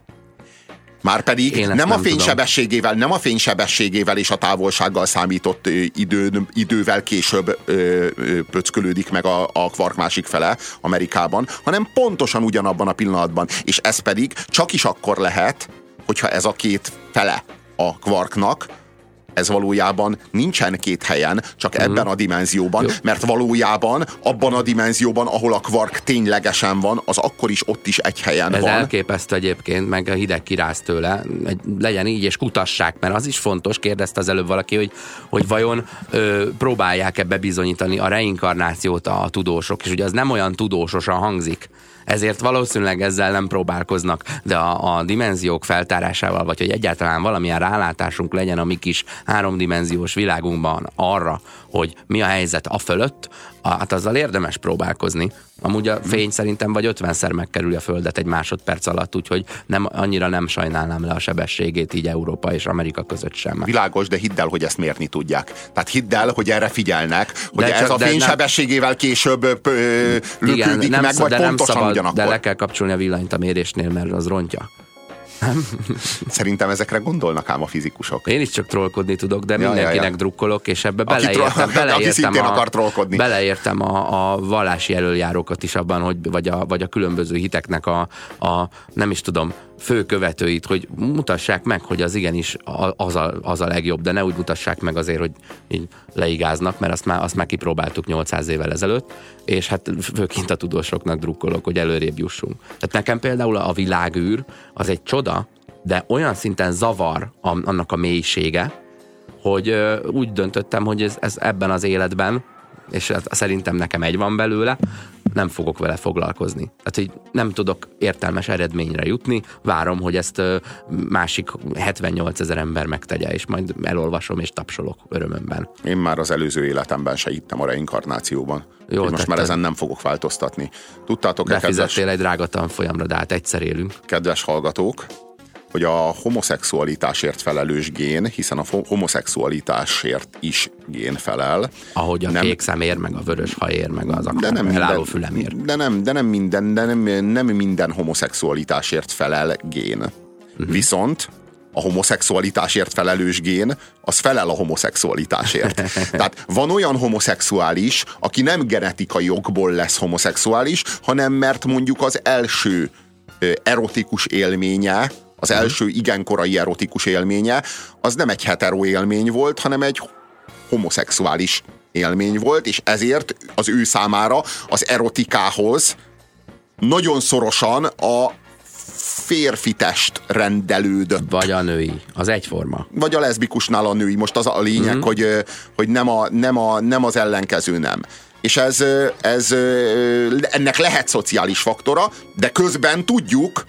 B: Márpedig nem, nem a
C: tudom.
B: fénysebességével, nem a fénysebességével és a távolsággal számított ö, idő, idővel később ö, ö, pöckölődik meg a, a kvark másik fele Amerikában, hanem pontosan ugyanabban a pillanatban. És ez pedig csak is akkor lehet, hogyha ez a két fele a kvarknak, ez valójában nincsen két helyen, csak ebben a dimenzióban.
C: Jó.
B: mert valójában abban a dimenzióban, ahol a kvark ténylegesen van, az akkor is ott is egy helyen
C: Ez
B: van.
C: elképesztő egyébként, meg a hideg kiráz tőle. Egy, legyen így, és kutassák, mert az is fontos, kérdezte az előbb valaki, hogy, hogy vajon ö, próbálják ebbe bizonyítani a reinkarnációt a, a tudósok, és ugye az nem olyan tudósosan hangzik. Ezért valószínűleg ezzel nem próbálkoznak, de a, a dimenziók feltárásával, vagy hogy egyáltalán valamilyen rálátásunk legyen a mi kis háromdimenziós világunkban arra, hogy mi a helyzet a fölött, hát azzal érdemes próbálkozni. Amúgy a fény szerintem vagy 50-szer megkerüli a Földet egy másodperc alatt, úgyhogy nem, annyira nem sajnálnám le a sebességét így Európa és Amerika között sem.
B: Világos, de hidd el, hogy ezt mérni tudják. Tehát hidd el, hogy erre figyelnek, hogy
C: De
B: ez
C: csak-
B: a
C: de nem-
B: fénysebességével később ö, ö, lökődik
C: nem,
B: meg,
C: szab-
B: vagy
C: de nem
B: pontosan
C: szabad,
B: ugyanakkor.
C: de le kell kapcsolni a villanyt a mérésnél, mert az rontja.
B: Szerintem ezekre gondolnak ám a fizikusok.
C: Én is csak trollkodni tudok, de
B: Ja, ja,
C: mindenkinek
B: ja.
C: drukkolok, és ebbe
B: Aki
C: beleértem,
B: troll- aki
C: beleértem,
B: szintén
C: a,
B: akar trollkodni.
C: beleértem a, a vallási elöljárókat is abban, hogy, vagy, a, vagy a különböző hiteknek a, a, nem is tudom, fő követőit, hogy mutassák meg, hogy az igenis az a, az a legjobb, de ne úgy mutassák meg azért, hogy így leigáznak, mert azt már, azt már kipróbáltuk 800 évvel ezelőtt, és hát főként a tudósoknak drukkolok, hogy előrébb jussunk. Tehát nekem például a világűr az egy csoda, de olyan szinten zavar annak a mélysége, hogy úgy döntöttem, hogy ez, ez ebben az életben és hát szerintem nekem egy van belőle, nem fogok vele foglalkozni. Tehát, hogy nem tudok értelmes eredményre jutni, várom, hogy ezt másik 78 ezer ember megtegye, és majd elolvasom és tapsolok örömömben.
B: Én már az előző életemben se hittem a reinkarnációban. Jó, most már ezen nem fogok változtatni. Tudtátok-e,
C: kedves... egy drága tanfolyamra, de hát egyszer élünk.
B: Kedves hallgatók, hogy a homoszexualitásért felelős gén, hiszen a homoszexualitásért is gén felel.
C: Ahogy a nem, kék szemér, meg a vörös haér, meg az
B: de nem minden, fülemér. De nem, de nem minden, de nem, nem minden homoszexualitásért felel gén. Uh-huh. Viszont a homoszexualitásért felelős gén, az felel a homoszexualitásért. Tehát van olyan homoszexuális, aki nem genetikai okból lesz homoszexuális, hanem mert mondjuk az első erotikus élménye az mhm. első igen korai erotikus élménye, az nem egy hetero élmény volt, hanem egy homoszexuális élmény volt, és ezért az ő számára az erotikához nagyon szorosan a férfi test rendelődött.
C: Vagy a női, az egyforma.
B: Vagy a leszbikusnál a női. Most az a lényeg, mm-hmm. hogy, hogy nem, a, nem, a, nem az ellenkező nem. És ez, ez, ennek lehet szociális faktora, de közben tudjuk,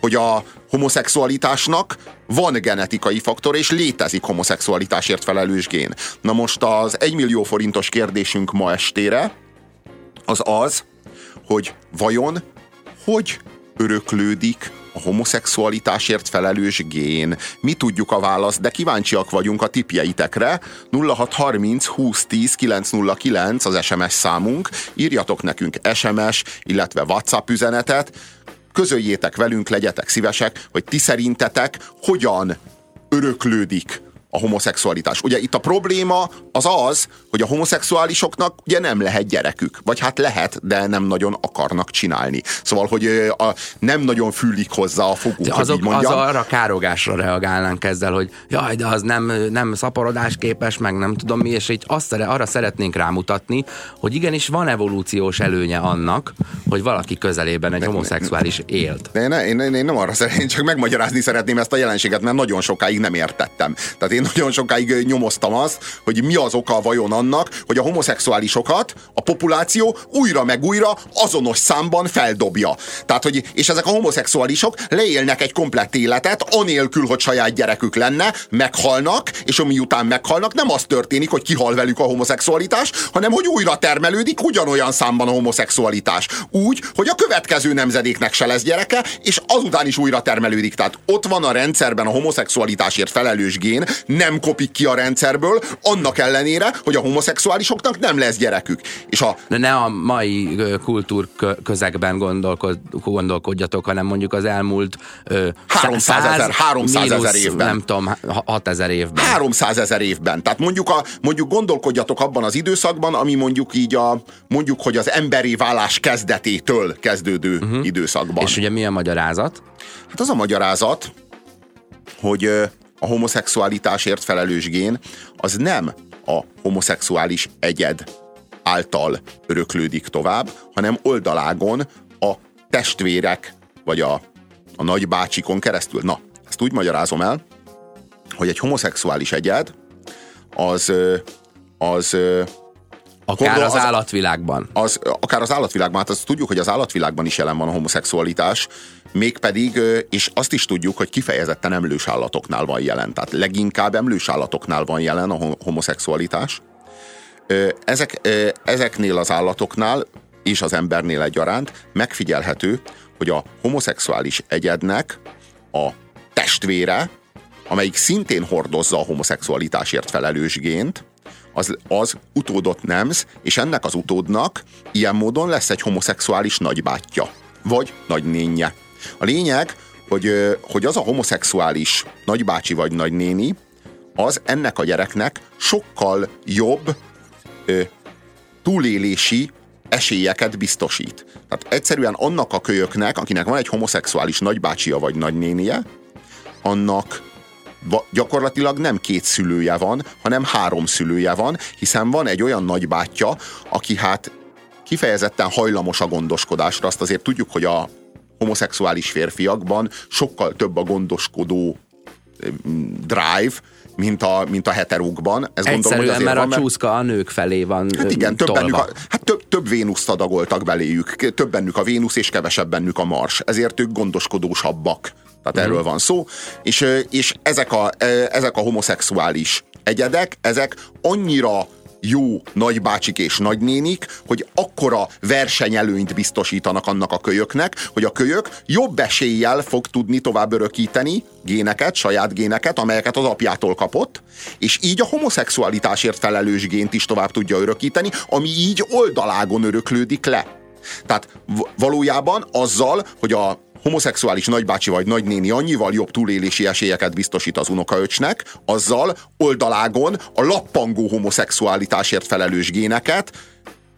B: hogy a homoszexualitásnak van genetikai faktor, és létezik homoszexualitásért felelős gén. Na most az egymillió millió forintos kérdésünk ma estére az az, hogy vajon hogy öröklődik a homoszexualitásért felelős gén? Mi tudjuk a választ, de kíváncsiak vagyunk a tipjeitekre. 0630 2010 909 az SMS számunk. Írjatok nekünk SMS, illetve WhatsApp üzenetet közöljétek velünk, legyetek szívesek, hogy ti szerintetek hogyan öröklődik a homoszexualitás. Ugye itt a probléma az az, hogy a homoszexuálisoknak ugye nem lehet gyerekük. Vagy hát lehet, de nem nagyon akarnak csinálni. Szóval, hogy a, nem nagyon fülik hozzá a foguk, de
C: azok, hogy Az arra károgásra reagálnánk ezzel, hogy jaj, de az nem, nem szaporodás képes, meg nem tudom mi, és így azt, arra szeretnénk rámutatni, hogy igenis van evolúciós előnye annak, hogy valaki közelében egy de, homoszexuális élt.
B: De én, én, én nem arra szeretném, csak megmagyarázni szeretném ezt a jelenséget, mert nagyon sokáig nem értettem. Tehát én én nagyon sokáig nyomoztam azt, hogy mi az oka vajon annak, hogy a homoszexuálisokat a populáció újra meg újra azonos számban feldobja. Tehát, hogy, és ezek a homoszexuálisok leélnek egy komplett életet, anélkül, hogy saját gyerekük lenne, meghalnak, és ami után meghalnak, nem az történik, hogy kihal velük a homoszexualitás, hanem hogy újra termelődik ugyanolyan számban a homoszexualitás. Úgy, hogy a következő nemzedéknek se lesz gyereke, és azután is újra termelődik. Tehát ott van a rendszerben a homoszexualitásért felelős gén, nem kopik ki a rendszerből, annak ellenére, hogy a homoszexuálisoknak nem lesz gyerekük. És a...
C: Ne a mai kultúr közegben gondolkod, gondolkodjatok, hanem mondjuk az elmúlt
B: 300 ezer, 300 ezer évben.
C: Nem tudom, 6 ezer évben.
B: 300 ezer évben. Tehát mondjuk, a, mondjuk gondolkodjatok abban az időszakban, ami mondjuk így a, mondjuk, hogy az emberi válás kezdetétől kezdődő uh-huh. időszakban.
C: És ugye mi a magyarázat?
B: Hát az a magyarázat, hogy a homoszexualitásért felelős gén, az nem a homoszexuális egyed által öröklődik tovább, hanem oldalágon a testvérek, vagy a, a nagybácsikon keresztül. Na, ezt úgy magyarázom el, hogy egy homoszexuális egyed az, az
C: Akár az, az állatvilágban.
B: Az, akár az állatvilágban, hát azt tudjuk, hogy az állatvilágban is jelen van a homoszexualitás, mégpedig, és azt is tudjuk, hogy kifejezetten emlős állatoknál van jelen. Tehát leginkább emlős állatoknál van jelen a homoszexualitás. Ezek, ezeknél az állatoknál és az embernél egyaránt megfigyelhető, hogy a homoszexuális egyednek a testvére, amelyik szintén hordozza a homoszexualitásért felelős gént, az, az utódot nemz, és ennek az utódnak ilyen módon lesz egy homoszexuális nagybátyja, vagy nagynénye. A lényeg, hogy, hogy az a homoszexuális nagybácsi vagy nagynéni, az ennek a gyereknek sokkal jobb ö, túlélési esélyeket biztosít. Tehát egyszerűen annak a kölyöknek, akinek van egy homoszexuális nagybácsia vagy nagynénie, annak gyakorlatilag nem két szülője van, hanem három szülője van, hiszen van egy olyan nagybátyja, aki hát kifejezetten hajlamos a gondoskodásra. Azt azért tudjuk, hogy a homoszexuális férfiakban sokkal több a gondoskodó drive, mint a, mint a heterókban. Ez
C: gondolom, hogy mert van, a csúszka a nők felé van
B: Hát igen, több, bennük a, hát több, több Vénuszt adagoltak beléjük. Több bennük a Vénusz, és kevesebb bennük a Mars. Ezért ők gondoskodósabbak. Tehát mm. erről van szó. És, és ezek, a, ezek a homoszexuális egyedek, ezek annyira jó nagybácsik és nagynénik, hogy akkora versenyelőnyt biztosítanak annak a kölyöknek, hogy a kölyök jobb eséllyel fog tudni tovább örökíteni géneket, saját géneket, amelyeket az apjától kapott, és így a homoszexualitásért felelős gént is tovább tudja örökíteni, ami így oldalágon öröklődik le. Tehát valójában azzal, hogy a homoszexuális nagybácsi vagy nagynéni annyival jobb túlélési esélyeket biztosít az unokaöcsnek, azzal oldalágon a lappangó homoszexualitásért felelős géneket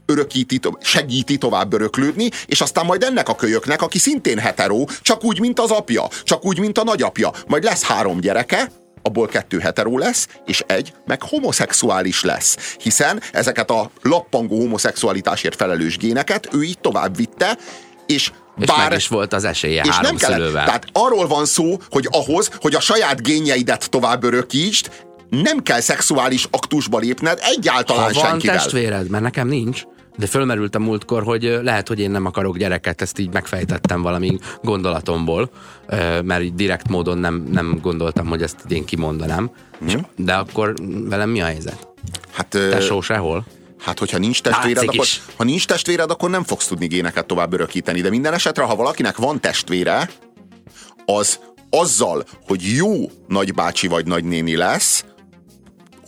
B: örökíti, segíti tovább öröklődni, és aztán majd ennek a kölyöknek, aki szintén heteró, csak úgy, mint az apja, csak úgy, mint a nagyapja, majd lesz három gyereke, abból kettő heteró lesz, és egy meg homoszexuális lesz. Hiszen ezeket a lappangó homoszexualitásért felelős géneket ő így tovább vitte, és
C: és Bár, meg is volt az esélye és három nem kellett, szülővel.
B: Tehát arról van szó, hogy ahhoz, hogy a saját génjeidet tovább örökítsd, nem kell szexuális aktusba lépned egyáltalán
C: ha van
B: senkivel.
C: testvéred, mert nekem nincs, de fölmerült a múltkor, hogy lehet, hogy én nem akarok gyereket, ezt így megfejtettem valami gondolatomból, mert így direkt módon nem, nem gondoltam, hogy ezt én kimondanám. Mm. De akkor velem mi a helyzet? Hát, Tesó sehol?
B: Hát, hogyha nincs testvéred, akkor, ha nincs testvéred, akkor nem fogsz tudni géneket tovább örökíteni. De minden esetre, ha valakinek van testvére, az azzal, hogy jó nagybácsi vagy nagynéni lesz,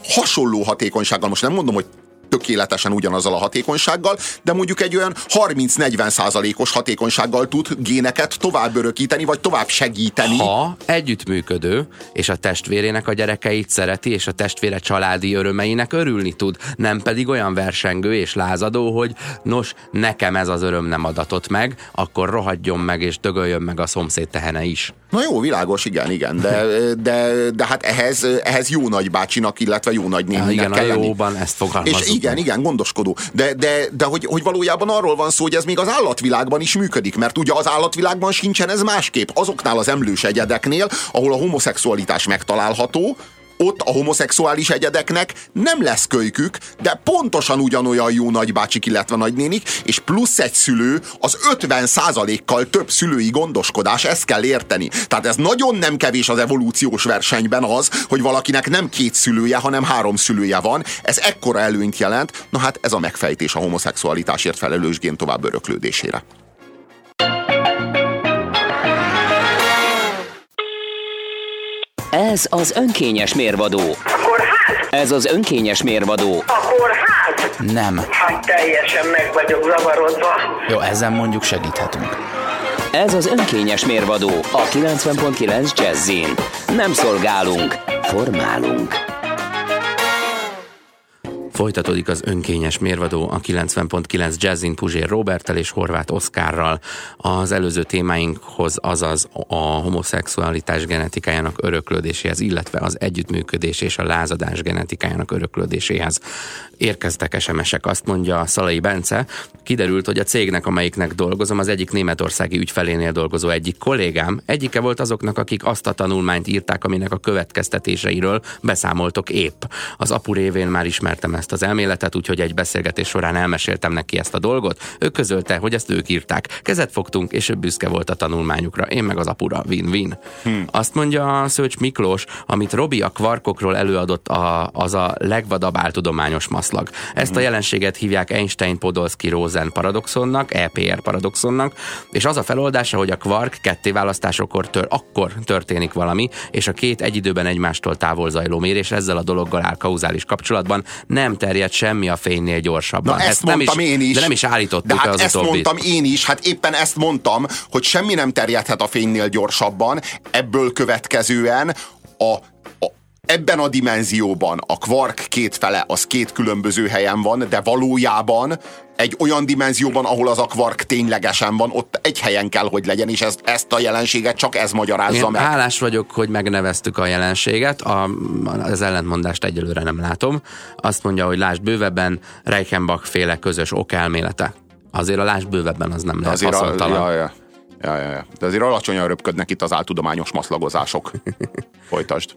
B: hasonló hatékonysággal, most nem mondom, hogy tökéletesen ugyanazzal a hatékonysággal, de mondjuk egy olyan 30-40 százalékos hatékonysággal tud géneket tovább örökíteni, vagy tovább segíteni.
C: Ha együttműködő, és a testvérének a gyerekeit szereti, és a testvére családi örömeinek örülni tud, nem pedig olyan versengő és lázadó, hogy nos, nekem ez az öröm nem adatott meg, akkor rohadjon meg és dögöljön meg a szomszéd tehene is.
B: Na jó, világos, igen, igen, de, de, de hát ehhez, ehhez jó nagybácsinak, illetve jó nagynéninek
C: ja, igen, kell a jóban lenni. ezt fogalmazzuk.
B: És igen, igen, gondoskodó. De, de, de hogy, hogy valójában arról van szó, hogy ez még az állatvilágban is működik, mert ugye az állatvilágban sincsen ez másképp. Azoknál az emlős egyedeknél, ahol a homoszexualitás megtalálható, ott a homoszexuális egyedeknek nem lesz kölykük, de pontosan ugyanolyan jó nagybácsik, illetve nagynénik, és plusz egy szülő az 50% kal több szülői gondoskodás, ezt kell érteni. Tehát ez nagyon nem kevés az evolúciós versenyben az, hogy valakinek nem két szülője, hanem három szülője van. Ez ekkora előnyt jelent, na hát ez a megfejtés a homoszexualitásért felelős gén tovább öröklődésére.
A: Ez az önkényes mérvadó.
D: Akkor hát?
A: Ez az önkényes mérvadó.
D: Akkor hát?
C: Nem.
D: Hát teljesen meg vagyok zavarodva.
C: Jó, ezen mondjuk segíthetünk.
A: Ez az önkényes mérvadó a 90.9 Jazzin. Nem szolgálunk, formálunk.
C: Folytatódik az önkényes mérvadó a 90.9 Jazzin Puzsér Robertel és Horváth Oszkárral. Az előző témáinkhoz, azaz a homoszexualitás genetikájának öröklődéséhez, illetve az együttműködés és a lázadás genetikájának öröklődéséhez érkeztek SMS-ek, azt mondja Szalai Bence. Kiderült, hogy a cégnek, amelyiknek dolgozom, az egyik németországi ügyfelénél dolgozó egyik kollégám, egyike volt azoknak, akik azt a tanulmányt írták, aminek a következtetéseiről beszámoltok épp. Az apu révén már ismertem ezt az elméletet, úgyhogy egy beszélgetés során elmeséltem neki ezt a dolgot. Ő közölte, hogy ezt ők írták. Kezet fogtunk, és ő büszke volt a tanulmányukra. Én meg az apura. Win-win. Hmm. Azt mondja Szőcs Miklós, amit Robi a kvarkokról előadott, a, az a legvadabb áltudományos maszlag. Ezt a jelenséget hívják Einstein-Podolsky-Rosen paradoxonnak, EPR paradoxonnak, és az a feloldása, hogy a kvark kettéválasztásokor tör, akkor történik valami, és a két egy időben egymástól távol zajló mérés ezzel a dologgal áll kauzális kapcsolatban, nem terjed semmi a fénynél gyorsabban.
B: Na ezt, ezt
C: nem
B: is, én is.
C: De nem is állítottuk de
B: hát
C: az
B: ezt
C: utóbbit.
B: mondtam én is, hát éppen ezt mondtam, hogy semmi nem terjedhet a fénynél gyorsabban, ebből következően a ebben a dimenzióban a kvark két fele az két különböző helyen van, de valójában egy olyan dimenzióban, ahol az a kvark ténylegesen van, ott egy helyen kell, hogy legyen, és ezt, ezt a jelenséget csak ez magyarázza
C: Én
B: meg.
C: hálás vagyok, hogy megneveztük a jelenséget, a, az ellentmondást egyelőre nem látom. Azt mondja, hogy lásd bővebben Reichenbach féle közös okelmélete. Azért a lásd bővebben az nem lehet haszontalan.
B: A, ja, ja. Ja, ja, ja. De azért alacsonyan röpködnek itt az áltudományos maszlagozások. Folytasd.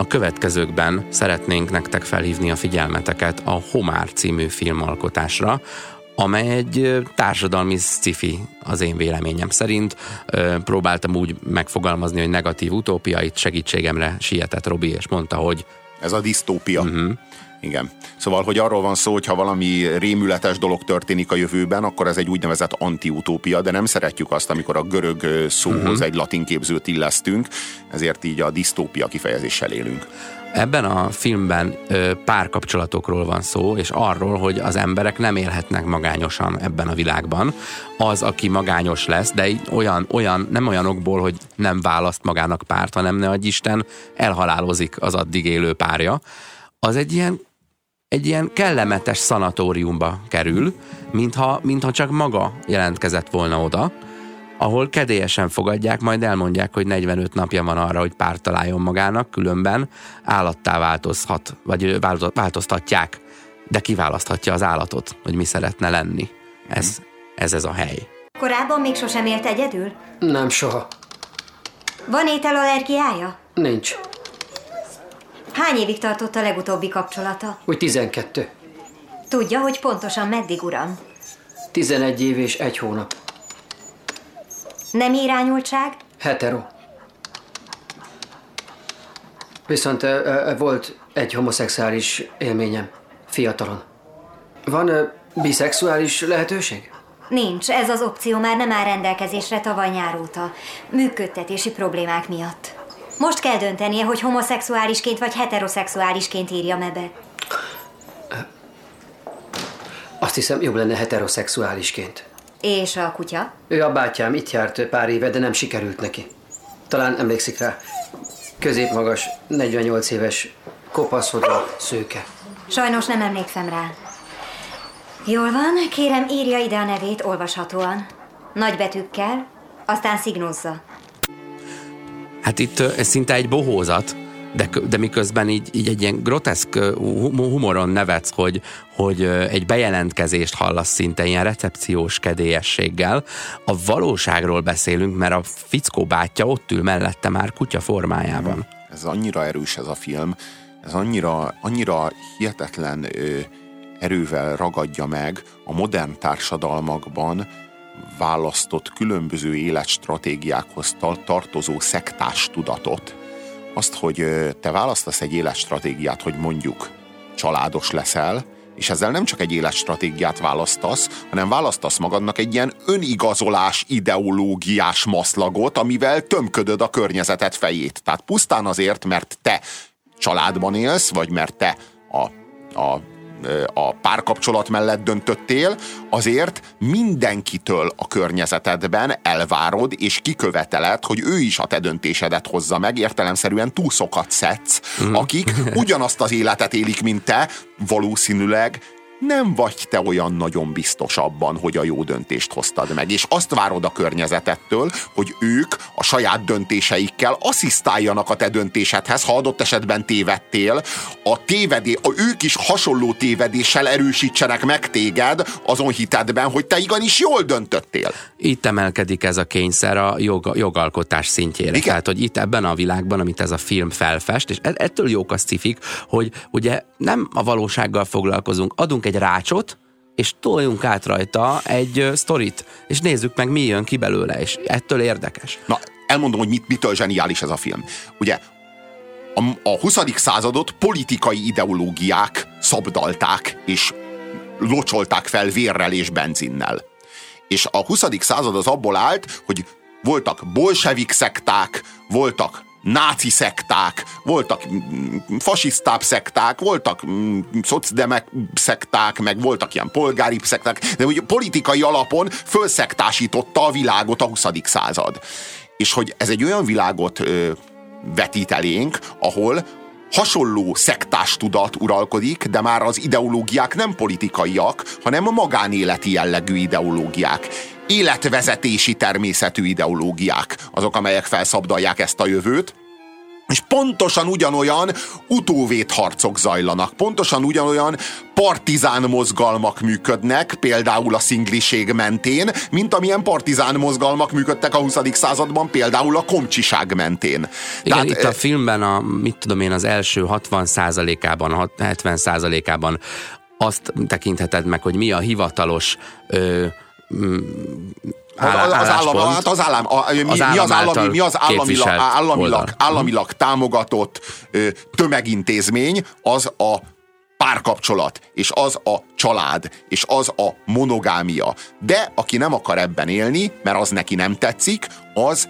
C: A következőkben szeretnénk nektek felhívni a figyelmeteket a Homár című filmalkotásra, amely egy társadalmi sci az én véleményem szerint. Próbáltam úgy megfogalmazni, hogy negatív utópiait segítségemre sietett Robi, és mondta, hogy
B: ez a disztópia. Uh-huh. Igen. Szóval, hogy arról van szó, hogy ha valami rémületes dolog történik a jövőben, akkor ez egy úgynevezett antiutópia, de nem szeretjük azt, amikor a görög szóhoz uh-huh. egy latin képzőt illesztünk, ezért így a disztópia kifejezéssel élünk.
C: Ebben a filmben ö, párkapcsolatokról van szó, és arról, hogy az emberek nem élhetnek magányosan ebben a világban. Az, aki magányos lesz, de olyan, olyan, nem olyanokból, hogy nem választ magának párt, hanem ne adj Isten, elhalálozik az addig élő párja, az egy ilyen egy ilyen kellemetes szanatóriumba kerül, mintha, mintha csak maga jelentkezett volna oda, ahol kedélyesen fogadják, majd elmondják, hogy 45 napja van arra, hogy párt találjon magának, különben állattá változhat, vagy változtatják, de kiválaszthatja az állatot, hogy mi szeretne lenni. Ez, ez ez a hely.
E: Korábban még sosem élt egyedül?
F: Nem, soha.
E: Van ételallergiája?
F: Nincs.
E: Hány évig tartott a legutóbbi kapcsolata?
F: Úgy 12.
E: Tudja, hogy pontosan meddig, uram?
F: 11 év és egy hónap.
E: Nem irányultság?
F: Hetero. Viszont volt egy homoszexuális élményem, fiatalon. Van ö, biszexuális lehetőség?
E: Nincs, ez az opció már nem áll rendelkezésre tavaly nyár óta. Működtetési problémák miatt. Most kell döntenie, hogy homoszexuálisként vagy heteroszexuálisként írja be.
F: Azt hiszem, jobb lenne heteroszexuálisként.
E: És a kutya?
F: Ő a bátyám, itt járt pár éve, de nem sikerült neki. Talán emlékszik rá. Középmagas, 48 éves, kopaszodó, szőke.
E: Sajnos nem emlékszem rá. Jól van, kérem írja ide a nevét olvashatóan. Nagybetűkkel, aztán szignózza.
C: Hát itt ez szinte egy bohózat, de, de miközben így, így egy ilyen groteszk humoron nevetsz, hogy, hogy egy bejelentkezést hallasz szinte ilyen recepciós kedélyességgel. A valóságról beszélünk, mert a fickó bátyja ott ül mellette már kutya formájában.
B: Ez annyira erős ez a film, ez annyira, annyira hihetetlen ö, erővel ragadja meg a modern társadalmakban választott különböző életstratégiákhoz tartozó szektás tudatot. Azt, hogy te választasz egy életstratégiát, hogy mondjuk családos leszel, és ezzel nem csak egy életstratégiát választasz, hanem választasz magadnak egy ilyen önigazolás ideológiás maszlagot, amivel tömködöd a környezetet fejét. Tehát pusztán azért, mert te családban élsz, vagy mert te a, a a párkapcsolat mellett döntöttél, azért mindenkitől a környezetedben elvárod és kiköveteled, hogy ő is a te döntésedet hozza meg, értelemszerűen túszokat szedsz, mm. akik ugyanazt az életet élik, mint te, valószínűleg nem vagy te olyan nagyon biztos abban, hogy a jó döntést hoztad meg, és azt várod a környezetettől, hogy ők a saját döntéseikkel asszisztáljanak a te döntésedhez, ha adott esetben tévedtél, a tévedé, a ők is hasonló tévedéssel erősítsenek meg téged azon hitedben, hogy te igenis jól döntöttél.
C: Itt emelkedik ez a kényszer a jog, jogalkotás szintjére. Igen? Tehát, hogy itt ebben a világban, amit ez a film felfest, és e- ettől jók a cifik, hogy ugye nem a valósággal foglalkozunk, adunk egy rácsot, és toljunk át rajta egy uh, sztorit, és nézzük meg, mi jön ki belőle, és ettől érdekes.
B: Na, elmondom, hogy mit, mitől zseniális ez a film. Ugye, a, a 20. századot politikai ideológiák szabdalták, és locsolták fel vérrel és benzinnel. És a 20. század az abból állt, hogy voltak bolsevik szekták, voltak náci szekták, voltak fasisztább szekták, voltak szocdemek szekták, meg voltak ilyen polgári szekták, de ugye politikai alapon fölszektásította a világot a 20. század. És hogy ez egy olyan világot ö, vetít elénk, ahol hasonló szektás tudat uralkodik, de már az ideológiák nem politikaiak, hanem a magánéleti jellegű ideológiák. Életvezetési természetű ideológiák. Azok, amelyek felszabdalják ezt a jövőt, és pontosan ugyanolyan utóvét harcok zajlanak, pontosan ugyanolyan partizán mozgalmak működnek, például a szingliség mentén, mint amilyen partizán mozgalmak működtek a 20. században, például a komcsiság mentén.
C: Igen, Tehát, itt a filmben a, mit tudom én, az első 60% ában 70 százalékában azt tekintheted meg, hogy mi a hivatalos ö,
B: az, az, állam, hát az állam, a, mi, az mi, az állami, mi az államilag, államilag, államilag támogatott ö, tömegintézmény, az a párkapcsolat, és az a család, és az a monogámia. De aki nem akar ebben élni, mert az neki nem tetszik, az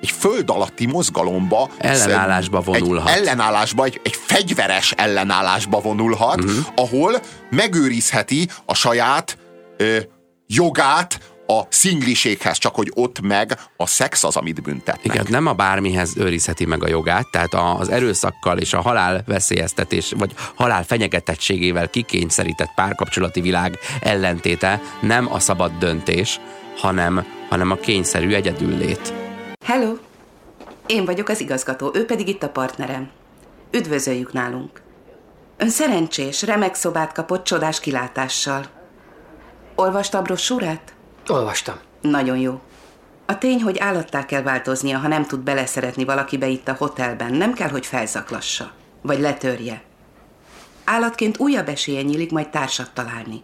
B: egy föld alatti mozgalomba
C: ellenállásba vonulhat.
B: Egy ellenállásba, egy, egy fegyveres ellenállásba vonulhat, uh-huh. ahol megőrizheti a saját ö, jogát a szingliséghez, csak hogy ott meg a szex az, amit büntetnek.
C: Igen, nem a bármihez őrizheti meg a jogát, tehát az erőszakkal és a halál veszélyeztetés, vagy halál fenyegetettségével kikényszerített párkapcsolati világ ellentéte nem a szabad döntés, hanem, hanem a kényszerű egyedüllét.
G: Hello! Én vagyok az igazgató, ő pedig itt a partnerem. Üdvözöljük nálunk. Ön szerencsés, remek szobát kapott csodás kilátással. Olvasta a brossúrát?
F: Olvastam.
G: Nagyon jó. A tény, hogy állattá kell változnia, ha nem tud beleszeretni valakibe itt a hotelben, nem kell, hogy felzaklassa, vagy letörje. Állatként újabb esélye nyílik majd társat találni.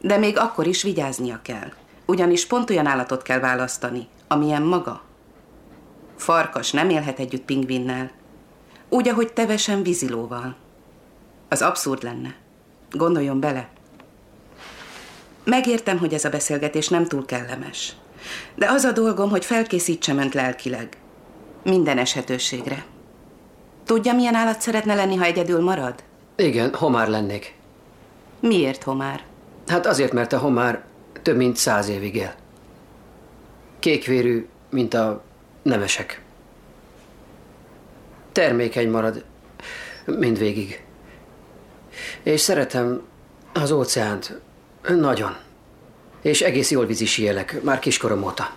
G: De még akkor is vigyáznia kell, ugyanis pont olyan állatot kell választani, amilyen maga. Farkas nem élhet együtt pingvinnel, úgy, ahogy tevesen vízilóval. Az abszurd lenne. Gondoljon bele. Megértem, hogy ez a beszélgetés nem túl kellemes. De az a dolgom, hogy felkészítsem önt lelkileg. Minden eshetőségre. Tudja, milyen állat szeretne lenni, ha egyedül marad?
F: Igen, homár lennék.
G: Miért homár?
F: Hát azért, mert a homár több mint száz évig él. Kékvérű, mint a nemesek. Termékeny marad mindvégig. És szeretem az óceánt, nagyon. És egész jól vízisíjelek, már kiskorom óta.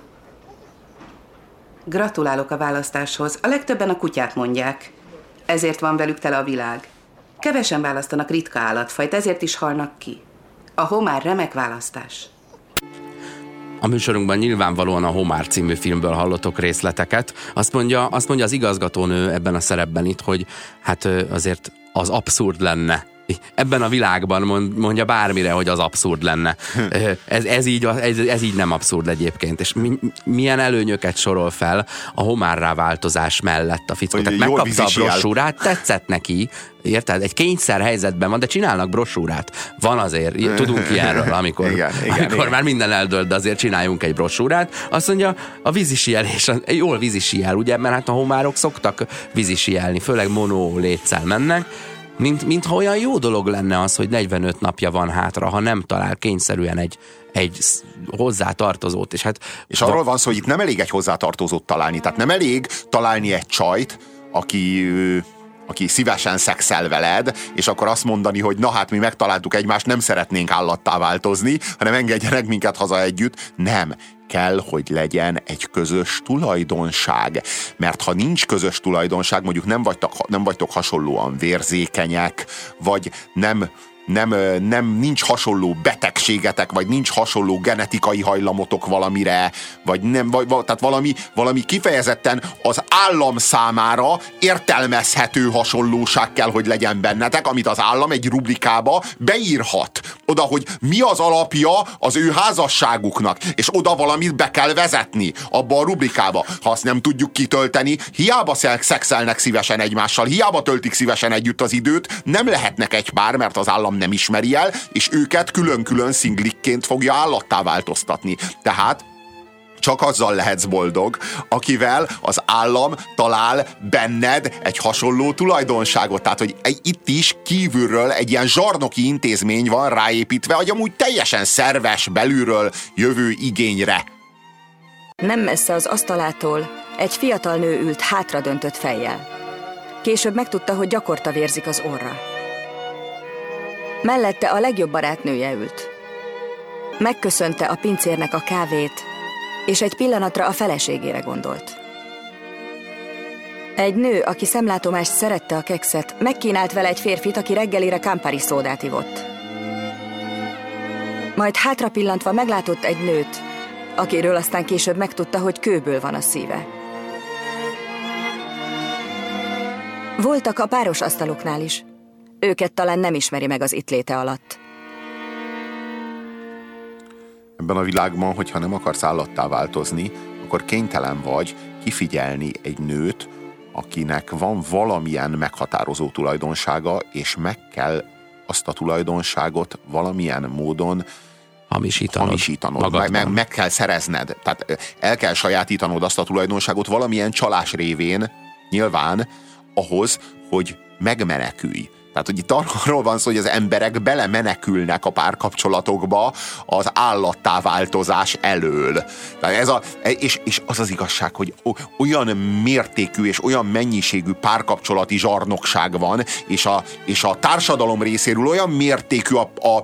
G: Gratulálok a választáshoz. A legtöbben a kutyát mondják. Ezért van velük tele a világ. Kevesen választanak ritka állatfajt, ezért is halnak ki. A homár remek választás.
C: A műsorunkban nyilvánvalóan a Homár című filmből hallottok részleteket. Azt mondja, azt mondja az igazgatónő ebben a szerepben itt, hogy hát azért az abszurd lenne, ebben a világban mondja bármire, hogy az abszurd lenne. Ez, ez, így, ez, ez így nem abszurd egyébként. És mi, milyen előnyöket sorol fel a homárrá változás mellett a fickó. Tehát megkapta a brosúrát, tetszett neki, érted? Egy kényszer helyzetben van, de csinálnak brosúrát. Van azért, tudunk ilyenről, amikor, igen, igen, amikor igen. már minden eldölt, de azért csináljunk egy brosúrát. Azt mondja, a vízisielés, jól vízisiel, ugye, mert hát a homárok szoktak vízisielni, főleg mono létszel mennek, mint, mintha olyan jó dolog lenne az, hogy 45 napja van hátra, ha nem talál kényszerűen egy, egy hozzátartozót. És, hát,
B: és arról van szó, hogy itt nem elég egy hozzátartozót találni. Tehát nem elég találni egy csajt, aki aki szívesen szexel veled, és akkor azt mondani, hogy na hát mi megtaláltuk egymást, nem szeretnénk állattá változni, hanem engedjenek minket haza együtt. Nem kell, hogy legyen egy közös tulajdonság. Mert ha nincs közös tulajdonság, mondjuk nem vagytok, nem vagytok hasonlóan vérzékenyek, vagy nem nem, nem nincs hasonló betegségetek, vagy nincs hasonló genetikai hajlamotok valamire, vagy nem, vagy, tehát valami, valami kifejezetten az állam számára értelmezhető hasonlóság kell, hogy legyen bennetek, amit az állam egy rubrikába beírhat. Oda, hogy mi az alapja az ő házasságuknak, és oda valamit be kell vezetni abba a rubrikába. Ha azt nem tudjuk kitölteni, hiába szexelnek szívesen egymással, hiába töltik szívesen együtt az időt, nem lehetnek egy pár, mert az állam nem ismeri el, és őket külön-külön szinglikként fogja állattá változtatni. Tehát csak azzal lehetsz boldog, akivel az állam talál benned egy hasonló tulajdonságot. Tehát, hogy itt is kívülről egy ilyen zsarnoki intézmény van ráépítve, hogy amúgy teljesen szerves belülről jövő igényre.
H: Nem messze az asztalától egy fiatal nő ült hátradöntött fejjel. Később megtudta, hogy gyakorta vérzik az orra. Mellette a legjobb barátnője ült. Megköszönte a pincérnek a kávét, és egy pillanatra a feleségére gondolt. Egy nő, aki szemlátomást szerette a kekszet, megkínált vele egy férfit, aki reggelire Campari szódát ivott. Majd hátra pillantva meglátott egy nőt, akiről aztán később megtudta, hogy kőből van a szíve. Voltak a páros asztaloknál is. Őket talán nem ismeri meg az itt léte alatt.
B: Ebben a világban, hogyha nem akarsz állattá változni, akkor kénytelen vagy kifigyelni egy nőt, akinek van valamilyen meghatározó tulajdonsága, és meg kell azt a tulajdonságot valamilyen módon
C: hamisítanod.
B: hamisítanod. Meg, meg, meg kell szerezned. Tehát el kell sajátítanod azt a tulajdonságot valamilyen csalás révén, nyilván, ahhoz, hogy megmenekülj. Tehát, hogy itt arról van szó, hogy az emberek belemenekülnek a párkapcsolatokba az állattá változás elől. Tehát ez a, és, és az az igazság, hogy olyan mértékű és olyan mennyiségű párkapcsolati zsarnokság van, és a, és a társadalom részéről olyan mértékű a, a,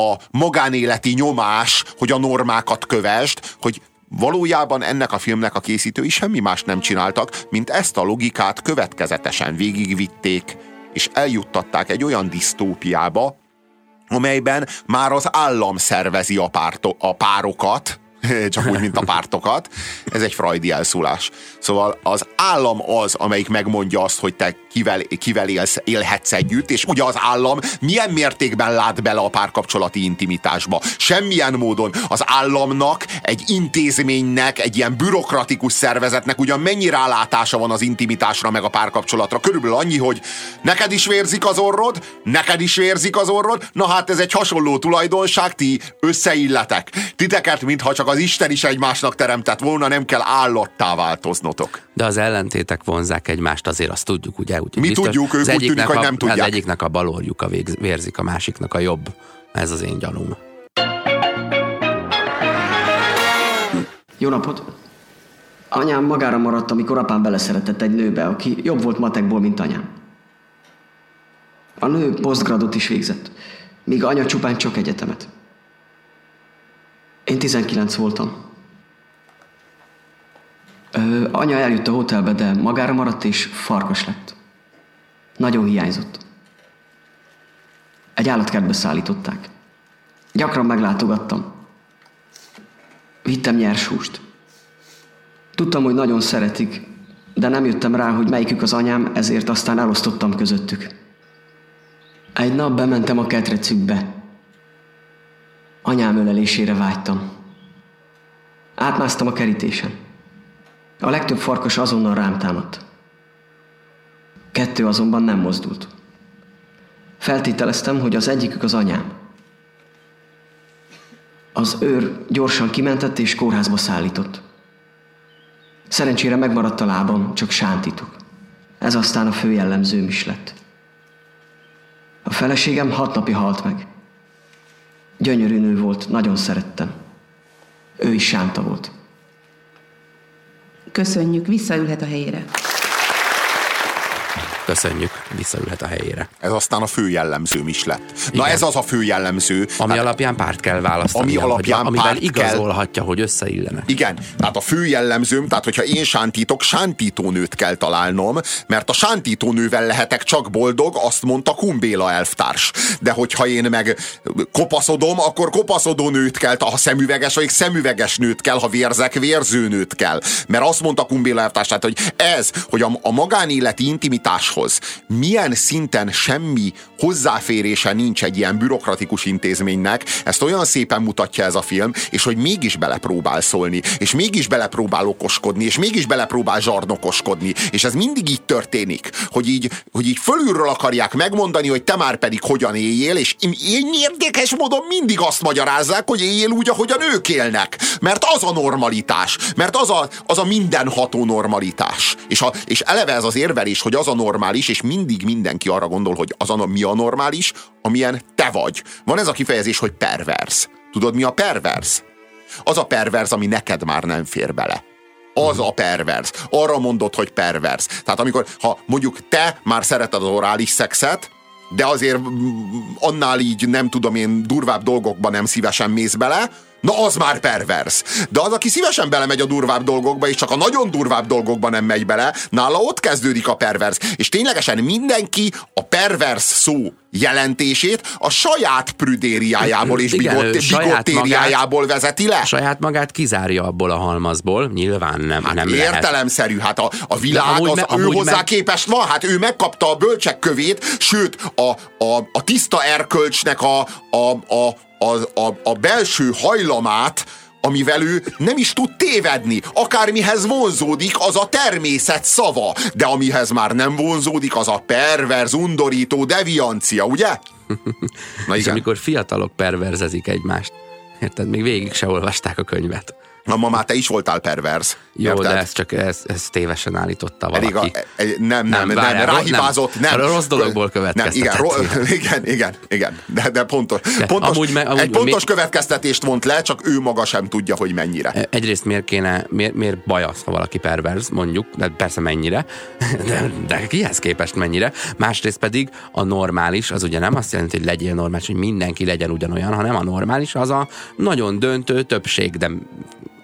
B: a magánéleti nyomás, hogy a normákat kövesd, hogy Valójában ennek a filmnek a készítői semmi más nem csináltak, mint ezt a logikát következetesen végigvitték, és eljuttatták egy olyan disztópiába, amelyben már az állam szervezi a, párto, a párokat, csak úgy, mint a pártokat. Ez egy freudi elszólás. Szóval az állam az, amelyik megmondja azt, hogy te kivel, kivel élsz, élhetsz együtt, és ugye az állam milyen mértékben lát bele a párkapcsolati intimitásba. Semmilyen módon az államnak, egy intézménynek, egy ilyen bürokratikus szervezetnek ugyan mennyi rálátása van az intimitásra, meg a párkapcsolatra. Körülbelül annyi, hogy neked is vérzik az orrod, neked is vérzik az orrod, na hát ez egy hasonló tulajdonság, ti összeilletek. Titeket, mintha csak az Isten is egymásnak teremtett volna, nem kell állattá változnotok.
C: De az ellentétek vonzák egymást, azért azt tudjuk, ugye? Úgy,
B: Mi biztos, tudjuk, ők úgy tűnik, hogy nem tudják.
C: Az egyiknek a bal orjuka vérzik, a másiknak a jobb. Ez az én gyanúm.
I: Jó napot! Anyám magára maradt, amikor apám beleszeretett egy nőbe, aki jobb volt matekból, mint anyám. A nő posztgradot is végzett, míg anya csupán csak egyetemet. Én 19 voltam. Ö, anya eljött a hotelbe, de magára maradt és farkas lett. Nagyon hiányzott. Egy állatkertbe szállították. Gyakran meglátogattam. Vittem nyers húst. Tudtam, hogy nagyon szeretik, de nem jöttem rá, hogy melyikük az anyám, ezért aztán elosztottam közöttük. Egy nap bementem a ketrecükbe, Anyám ölelésére vágytam. Átmásztam a kerítésen. A legtöbb farkas azonnal rám támadt. Kettő azonban nem mozdult. Feltételeztem, hogy az egyikük az anyám. Az őr gyorsan kimentett és kórházba szállított. Szerencsére megmaradt a lábam, csak sántítok. Ez aztán a fő jellemzőm is lett. A feleségem hat napja halt meg. Gyönyörű nő volt, nagyon szerettem. Ő is sánta volt.
G: Köszönjük, visszaülhet a helyére.
C: Köszönjük, visszaülhet a helyére.
B: Ez aztán a fő jellemzőm is lett. Igen. Na ez az a fő jellemző.
C: Ami hát, alapján párt kell választani. Ami alapján hogy, amivel igazolhatja,
B: kell.
C: hogy összeillenek.
B: Igen, tehát a fő jellemzőm, tehát hogyha én sántítok, sántítónőt kell találnom, mert a sántítónővel lehetek csak boldog, azt mondta Kumbéla elvtárs. De hogyha én meg kopaszodom, akkor kopaszodó nőt kell, ha szemüveges vagy szemüveges nőt kell, ha vérzek, vérző nőt kell. Mert azt mondta Kumbéla elvtárs, tehát, hogy ez, hogy a, a magánéleti intimitás máshoz. Milyen szinten semmi hozzáférése nincs egy ilyen bürokratikus intézménynek, ezt olyan szépen mutatja ez a film, és hogy mégis belepróbál szólni, és mégis belepróbál okoskodni, és mégis belepróbál zsarnokoskodni, és ez mindig így történik, hogy így, hogy így fölülről akarják megmondani, hogy te már pedig hogyan éljél, és én érdekes módon mindig azt magyarázzák, hogy éljél úgy, ahogy a nők élnek, mert az a normalitás, mert az a, az a mindenható normalitás. És, a, és eleve ez az érvelés, hogy az a normális, és mindig mindenki arra gondol, hogy az a, mi a normális, amilyen te vagy. Van ez a kifejezés, hogy pervers. Tudod, mi a pervers? Az a pervers, ami neked már nem fér bele. Az a pervers. Arra mondod, hogy pervers. Tehát amikor, ha mondjuk te már szereted az orális szexet, de azért annál így nem tudom én durvább dolgokban nem szívesen mész bele, Na az már pervers. De az, aki szívesen belemegy a durvább dolgokba, és csak a nagyon durvább dolgokba nem megy bele, nála ott kezdődik a pervers. És ténylegesen mindenki a pervers szó jelentését a saját prüdériájából és
C: Igen, saját
B: bigotériájából vezeti le.
C: Saját magát kizárja abból a halmazból, nyilván nem,
B: Hát
C: nem lehet.
B: értelemszerű, hát a, a világ az
C: me-
B: ő hozzá
C: meg-
B: képest van, hát ő megkapta a bölcsek kövét, sőt a, a, a tiszta erkölcsnek a, a, a, a, a, a belső hajlamát, amivel ő nem is tud tévedni. Akármihez vonzódik, az a természet szava, de amihez már nem vonzódik, az a perverz, undorító deviancia, ugye? Na
C: És
B: igen.
C: amikor fiatalok perverzezik egymást, érted, még végig se olvasták a könyvet.
B: Na, ma már te is voltál perverz.
C: Jó,
B: érted?
C: de ez csak ez, ez tévesen állította valaki.
B: Elég a, e- nem, nem, nem, nem,
C: várjál,
B: ráhibázott, nem.
C: A rossz dologból
B: Nem, igen,
C: következtetett.
B: ro- igen, igen, igen, de, de pontos.
C: De
B: pontos
C: amúgy amúgy
B: egy pontos
C: mi-
B: következtetést vont le, csak ő maga sem tudja, hogy mennyire.
C: Egyrészt miért kéne, miért, miért baj az, ha valaki perverz, mondjuk, de persze mennyire, de, de kihez képest mennyire. Másrészt pedig a normális, az ugye nem azt jelenti, hogy legyél normális, hogy mindenki legyen ugyanolyan, hanem a normális az a nagyon döntő többség, de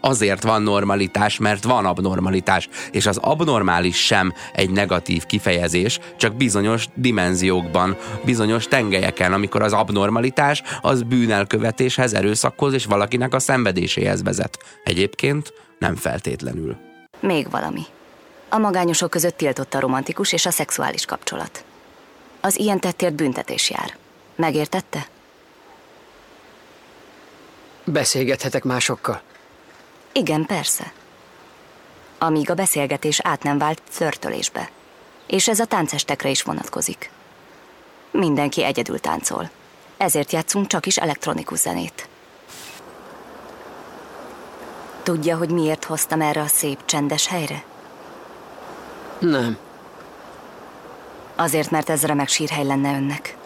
C: azért van normalitás, mert van abnormalitás, és az abnormális sem egy negatív kifejezés, csak bizonyos dimenziókban, bizonyos tengelyeken, amikor az abnormalitás az bűnelkövetéshez, erőszakhoz és valakinek a szenvedéséhez vezet. Egyébként nem feltétlenül.
J: Még valami. A magányosok között tiltott a romantikus és a szexuális kapcsolat. Az ilyen tettért büntetés jár. Megértette?
F: Beszélgethetek másokkal.
J: Igen, persze. Amíg a beszélgetés át nem vált szörtölésbe. És ez a táncestekre is vonatkozik. Mindenki egyedül táncol. Ezért játszunk csak is elektronikus zenét. Tudja, hogy miért hoztam erre a szép, csendes helyre?
F: Nem.
J: Azért, mert ez remek sírhely lenne önnek.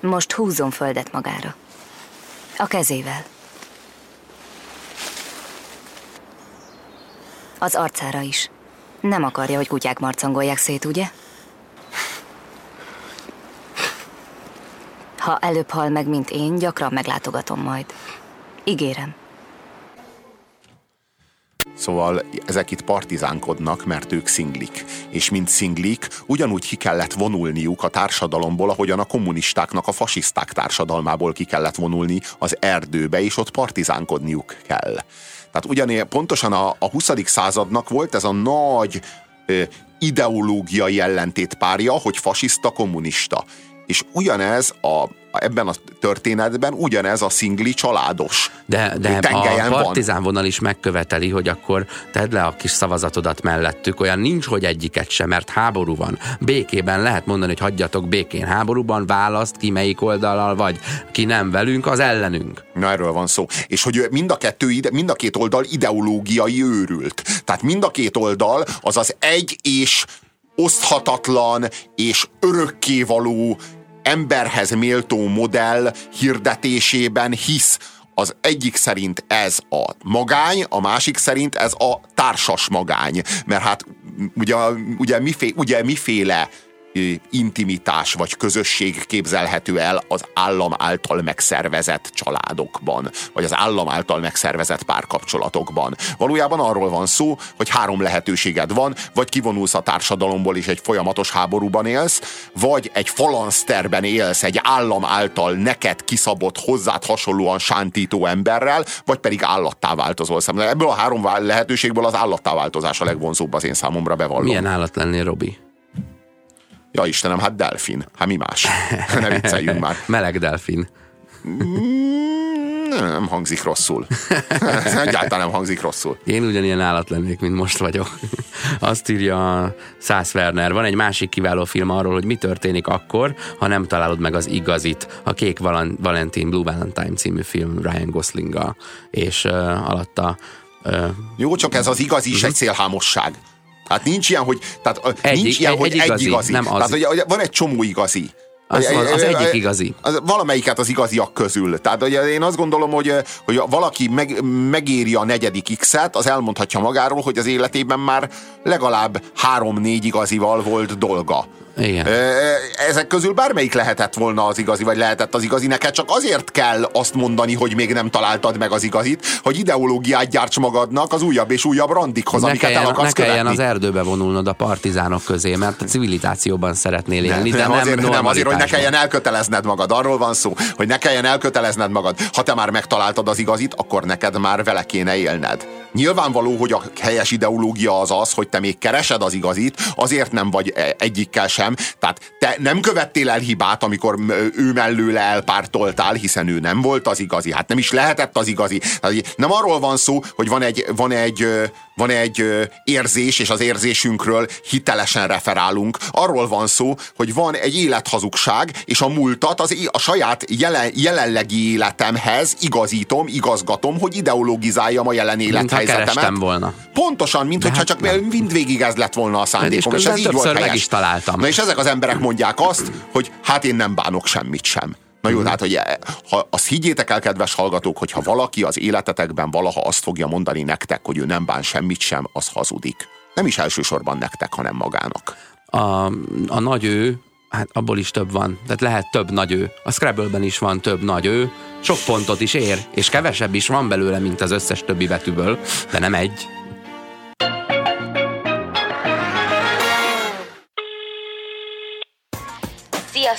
J: Most húzzon földet magára. A kezével. Az arcára is. Nem akarja, hogy kutyák marcangolják szét, ugye? Ha előbb hal meg, mint én, gyakran meglátogatom majd. Ígérem.
B: Szóval ezek itt partizánkodnak, mert ők szinglik. És mint szinglik, ugyanúgy ki kellett vonulniuk a társadalomból, ahogyan a kommunistáknak a fasiszták társadalmából ki kellett vonulni az erdőbe, és ott partizánkodniuk kell. Tehát ugyanél pontosan a, a 20. századnak volt ez a nagy ö, ideológiai ellentétpárja, hogy fasiszta, kommunista. És ugyanez a, ebben a történetben ugyanez a szingli családos
C: De, de a
B: tengelyen van.
C: partizán vonal is megköveteli, hogy akkor tedd le a kis szavazatodat mellettük. Olyan nincs, hogy egyiket sem, mert háború van. Békében lehet mondani, hogy hagyjatok békén. Háborúban választ ki, melyik oldallal vagy. Ki nem velünk, az ellenünk.
B: Na erről van szó. És hogy mind a kettő, ide, mind a két oldal ideológiai őrült. Tehát mind a két oldal az az egy és oszthatatlan és örökkévaló emberhez méltó modell hirdetésében hisz. Az egyik szerint ez a magány, a másik szerint ez a társas magány. Mert hát ugye, ugye, miféle, ugye miféle intimitás vagy közösség képzelhető el az állam által megszervezett családokban, vagy az állam által megszervezett párkapcsolatokban. Valójában arról van szó, hogy három lehetőséged van, vagy kivonulsz a társadalomból és egy folyamatos háborúban élsz, vagy egy falanszterben élsz egy állam által neked kiszabott, hozzád hasonlóan sántító emberrel, vagy pedig állattá változol. Szóval Ebből a három lehetőségből az állattá változás a legvonzóbb az én számomra bevallom.
C: Milyen állat lennél, Robi?
B: Ja Istenem, hát delfin. Hát mi más? Ne vicceljünk már.
C: Meleg delfin.
B: Mm, Nem hangzik rosszul. Ez Egyáltalán nem hangzik rosszul.
C: Én ugyanilyen állat lennék, mint most vagyok. Azt írja Szász Werner. Van egy másik kiváló film arról, hogy mi történik akkor, ha nem találod meg az igazit. A Kék Val- Valentin Blue Valentine című film Ryan Gosling és uh, alatta uh,
B: Jó, csak ez az igazi is egy szélhámosság. Hát nincs ilyen, hogy, tehát,
C: Egy-
B: nincs ilyen,
C: egy-
B: hogy
C: egy
B: egy
C: igazi,
B: igazi.
C: nem az.
B: Tehát, hogy, hogy van egy csomó igazi.
C: Az az
B: egy-
C: egyik
B: egy-
C: igazi.
B: Az, valamelyiket az igaziak közül. Tehát ugye én azt gondolom, hogy, hogy valaki meg, megéri a negyedik X-et, az elmondhatja magáról, hogy az életében már legalább három-négy igazival volt dolga.
C: Igen.
B: Ezek közül bármelyik lehetett volna az igazi, vagy lehetett az igazi. Neked csak azért kell azt mondani, hogy még nem találtad meg az igazit, hogy ideológiát gyárts magadnak az újabb és újabb randikhoz,
C: ne
B: amiket
C: kelljen,
B: el akarsz
C: ne kelljen
B: követni.
C: az erdőbe vonulnod a partizánok közé, mert a civilizációban szeretnél
B: Nem,
C: élni, de
B: nem,
C: nem,
B: azért, nem azért, hogy ne kelljen elkötelezned magad. Arról van szó, hogy ne kelljen elkötelezned magad. Ha te már megtaláltad az igazit, akkor neked már vele kéne élned. Nyilvánvaló, hogy a helyes ideológia az az, hogy te még keresed az igazit, azért nem vagy e- egyikkel sem. Tehát te nem követtél el hibát, amikor ő mellőle elpártoltál, hiszen ő nem volt az igazi. Hát nem is lehetett az igazi. Nem arról van szó, hogy van egy, van egy, van egy érzés, és az érzésünkről hitelesen referálunk. Arról van szó, hogy van egy élethazugság, és a múltat az, a saját jelen, jelenlegi életemhez igazítom, igazgatom, hogy ideologizáljam a jelen élethelyzetemet.
C: volna.
B: Pontosan, mint hogyha
C: hát
B: csak
C: nem.
B: mindvégig ez lett volna a szándékom,
C: És
B: és, ez így volt
C: meg is találtam.
B: Na és ezek az emberek mondják azt, hogy hát én nem bánok semmit sem. Na jó,
C: Mhm.
B: tehát, hogy e- ha azt higgyétek el, kedves hallgatók, hogy ha valaki az életetekben valaha azt fogja mondani nektek, hogy ő nem bán semmit sem, az hazudik. Nem is elsősorban nektek, hanem magának.
C: a, a nagy ő, hát abból is több van. Tehát lehet több nagy ő. A Scrabble-ben is van több nagy ő, sok pontot is ér, és kevesebb is van belőle, mint az összes többi betűből, de nem egy.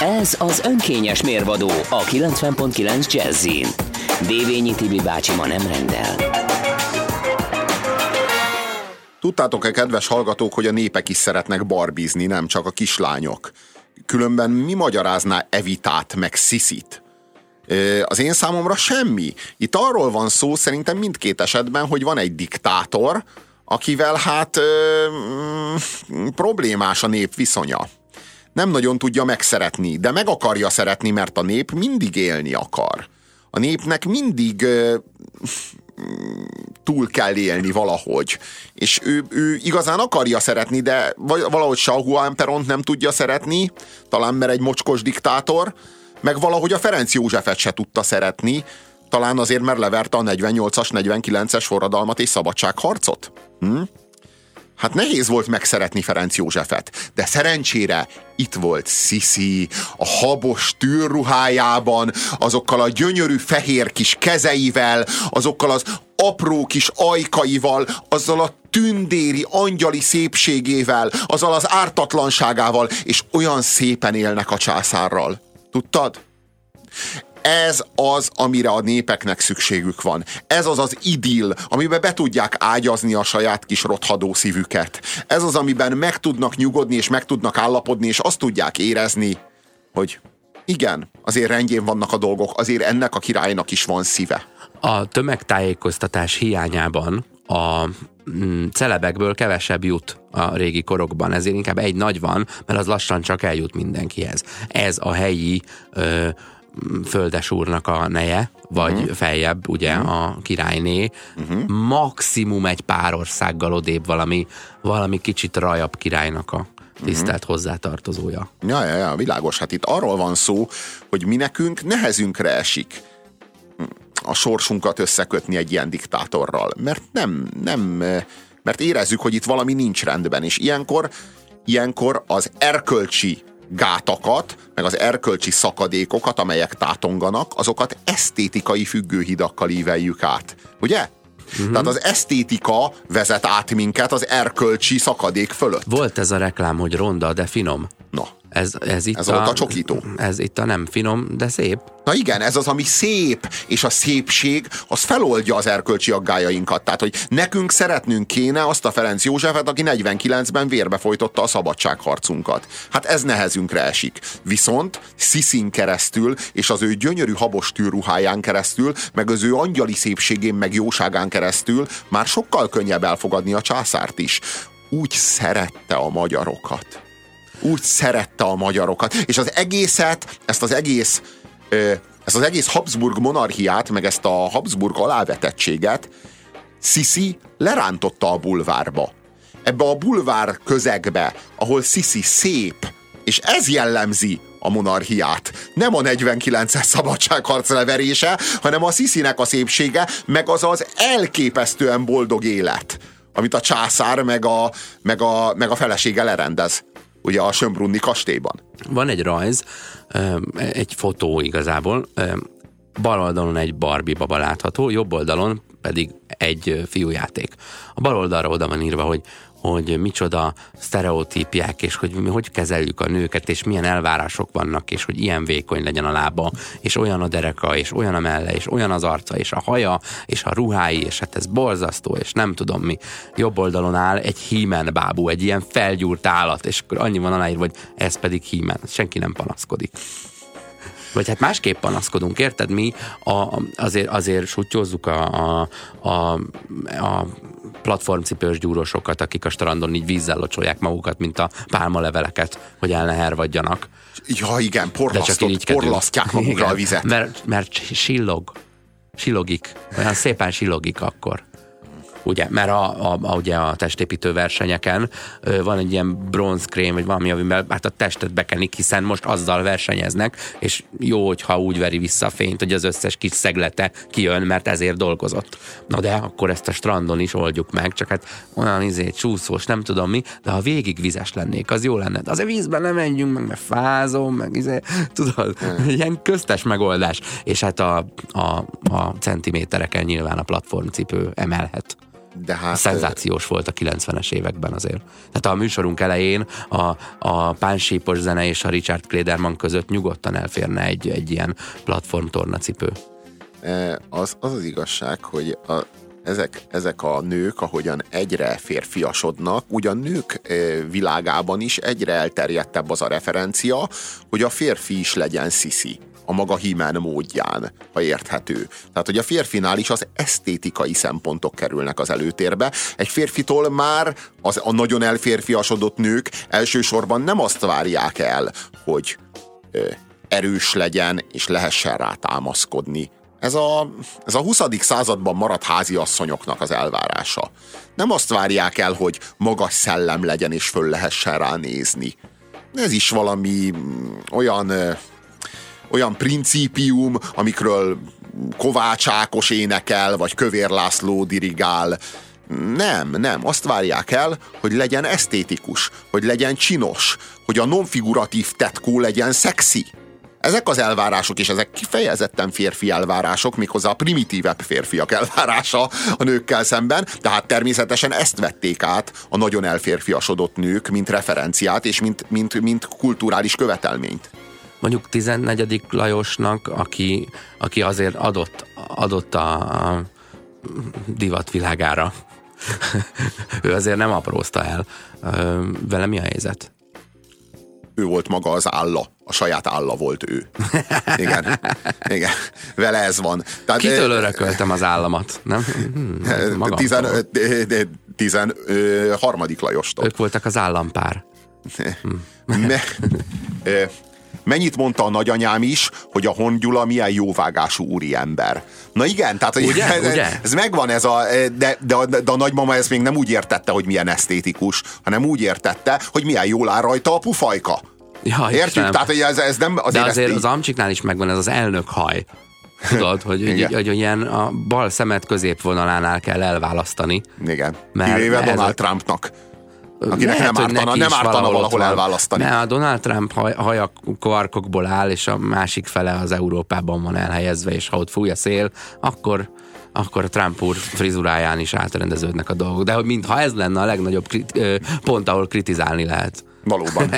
A: Ez az önkényes mérvadó a 90.9 Jazzin. Dévényi Tibi bácsi ma nem rendel.
B: Tudtátok-e, kedves hallgatók, hogy a népek is szeretnek barbizni, nem csak a kislányok? Különben mi magyarázná Evitát meg Sziszit? Az én számomra semmi. Itt arról van szó szerintem mindkét esetben, hogy van egy diktátor, akivel hát ö, mm, problémás a nép viszonya. Nem nagyon tudja megszeretni, de meg akarja szeretni, mert a nép mindig élni akar. A népnek mindig túl kell élni valahogy. És ő, ő igazán akarja szeretni, de val- valahogy Sahuán Peront nem tudja szeretni, talán mert egy mocskos diktátor, meg valahogy a Ferenc Józsefet se tudta szeretni, talán azért, mert leverte a 48-as, 49-es forradalmat és szabadságharcot. Hm? Hát nehéz volt megszeretni Ferenc Józsefet, de szerencsére itt volt Sisi, a habos tűrruhájában, azokkal a gyönyörű fehér kis kezeivel, azokkal az apró kis ajkaival, azzal a tündéri angyali szépségével, azzal az ártatlanságával, és olyan szépen élnek a császárral. Tudtad? Ez az, amire a népeknek szükségük van. Ez az az idill, amiben be tudják ágyazni a saját kis rothadó szívüket. Ez az, amiben meg tudnak nyugodni, és meg tudnak állapodni, és azt tudják érezni, hogy igen, azért rendjén vannak a dolgok, azért ennek a királynak is van szíve.
C: A tömegtájékoztatás hiányában a mm, celebekből kevesebb jut a régi korokban, ezért inkább egy nagy van, mert az lassan csak eljut mindenkihez. Ez a helyi ö, földes úrnak a neje, vagy uh-huh. feljebb, ugye uh-huh. a királyné, uh-huh. maximum egy pár országgal odébb valami, valami kicsit rajabb királynak a tisztelt uh-huh. hozzátartozója.
B: Ja, ja, ja, világos. Hát itt arról van szó, hogy mi nekünk nehezünkre esik a sorsunkat összekötni egy ilyen diktátorral. Mert nem, nem, mert érezzük, hogy itt valami nincs rendben, és ilyenkor, ilyenkor az erkölcsi gátakat, meg az erkölcsi szakadékokat, amelyek tátonganak, azokat esztétikai függőhidakkal íveljük át. Ugye? Uh-huh. Tehát az esztétika vezet át minket az erkölcsi szakadék fölött.
C: Volt ez a reklám, hogy ronda, de finom.
B: Na.
C: Ez, ez itt
B: Ez
C: a,
B: a csokító.
C: Ez itt a nem finom, de szép.
B: Na igen, ez az, ami szép, és a szépség az feloldja az erkölcsi aggájainkat. Tehát, hogy nekünk szeretnünk kéne azt a Ferenc Józsefet, aki 49-ben vérbe folytotta a szabadságharcunkat. Hát ez nehezünkre esik. Viszont Sziszin keresztül, és az ő gyönyörű habos tűrruháján keresztül, meg az ő angyali szépségén, meg jóságán keresztül már sokkal könnyebb elfogadni a császárt is. Úgy szerette a magyarokat úgy szerette a magyarokat. És az egészet, ezt az egész ezt az egész Habsburg monarchiát, meg ezt a Habsburg alávetettséget Sisi lerántotta a bulvárba. Ebbe a bulvár közegbe, ahol Sisi szép, és ez jellemzi a monarchiát. Nem a 49-es szabadságharc leverése, hanem a Sisinek a szépsége, meg az az elképesztően boldog élet, amit a császár meg a, meg a, meg a felesége lerendez ugye a Sönbrunni kastélyban.
C: Van egy rajz, egy fotó igazából, bal oldalon egy Barbie baba látható, jobb oldalon pedig egy fiújáték. A bal oldalra oda van írva, hogy hogy micsoda sztereotípiák, és hogy mi hogy kezeljük a nőket, és milyen elvárások vannak, és hogy ilyen vékony legyen a lába, és olyan a dereka, és olyan a melle, és olyan az arca, és a haja, és a ruhái, és hát ez borzasztó, és nem tudom mi. Jobb oldalon áll egy hímen bábú, egy ilyen felgyúrt állat, és akkor annyi van aláírva, hogy ez pedig hímen. Senki nem panaszkodik vagy hát másképp panaszkodunk, érted? Mi a, azért, azért sutyózzuk a, a, a, a platformcipős gyúrosokat, akik a strandon így vízzel locsolják magukat, mint a pálmaleveleket, hogy el ne hervadjanak.
B: Ja, igen, porlasztott, porlasztják magukra igen, a vizet.
C: Mert, mert sillog, sillogik, olyan szépen sillogik akkor ugye, mert a, a, a, ugye a testépítő versenyeken ö, van egy ilyen bronzkrém, vagy valami, amivel hát a testet bekenik, hiszen most azzal versenyeznek, és jó, hogyha úgy veri vissza a fényt, hogy az összes kis szeglete kijön, mert ezért dolgozott. Na de akkor ezt a strandon is oldjuk meg, csak hát olyan izé, csúszós, nem tudom mi, de ha végig vizes lennék, az jó lenne. De azért vízben nem menjünk, meg mert fázom, meg izé, tudod, hmm. ilyen köztes megoldás. És hát a, a, a centimétereken nyilván a platformcipő emelhet. De hát, Szenzációs volt a 90-es években azért. Tehát a műsorunk elején a, a pánsípos zene és a Richard Klederman között nyugodtan elférne egy, egy ilyen platform tornacipő.
B: Az, az az igazság, hogy a, ezek, ezek a nők, ahogyan egyre férfiasodnak, ugyan nők világában is egyre elterjedtebb az a referencia, hogy a férfi is legyen sziszi a maga hímen módján, ha érthető. Tehát, hogy a férfinál is az esztétikai szempontok kerülnek az előtérbe. Egy férfitól már az, a nagyon elférfiasodott nők elsősorban nem azt várják el, hogy ö, erős legyen, és lehessen rá támaszkodni. Ez a, ez a 20. században maradt háziasszonyoknak az elvárása. Nem azt várják el, hogy magas szellem legyen, és föl lehessen rá nézni. Ez is valami mm, olyan olyan principium, amikről Kovács Ákos énekel, vagy Kövér László dirigál. Nem, nem. Azt várják el, hogy legyen esztétikus, hogy legyen csinos, hogy a nonfiguratív tetkó legyen szexi. Ezek az elvárások, és ezek kifejezetten férfi elvárások, méghozzá a primitívebb férfiak elvárása a nőkkel szemben, tehát természetesen ezt vették át a nagyon elférfiasodott nők, mint referenciát, és mint, mint, mint kulturális követelményt
C: mondjuk 14. Lajosnak, aki, aki azért adott, adott a, a divat világára. ő azért nem aprózta el. Vele mi a helyzet?
B: Ő volt maga az álla. A saját álla volt ő. Igen. Igen. Vele ez van.
C: Tehát, Kitől örököltem az államat? Nem?
B: Hmm, tizen, tizen, harmadik Lajostól.
C: Ők voltak az állampár.
B: Me, Mennyit mondta a nagyanyám is, hogy a Hongyula milyen jóvágású úriember. Na igen, tehát ugye, ez, ugye? ez megvan ez a, de, de, a, de a nagymama ezt még nem úgy értette, hogy milyen esztétikus, hanem úgy értette, hogy milyen jól áll rajta a pufajka.
C: Ja,
B: Értjük?
C: Istenem.
B: Tehát hogy ez, ez nem
C: azért De azért az amcsiknál is megvan ez az elnök haj. Tudod, hogy, hogy, hogy ilyen a bal szemet középvonalánál kell elválasztani.
B: Igen. Mert Kivéve Donald a... Trumpnak akinek Lehet, nem ártana, nem ártana valahol elválasztani.
C: Ne, a Donald Trump haj, hajak kvarkokból áll, és a másik fele az Európában van elhelyezve, és ha ott fúj a szél, akkor akkor a Trump úr frizuráján is átrendeződnek a dolgok. De hogy mintha ez lenne a legnagyobb pont, ahol kritizálni lehet.
B: Valóban.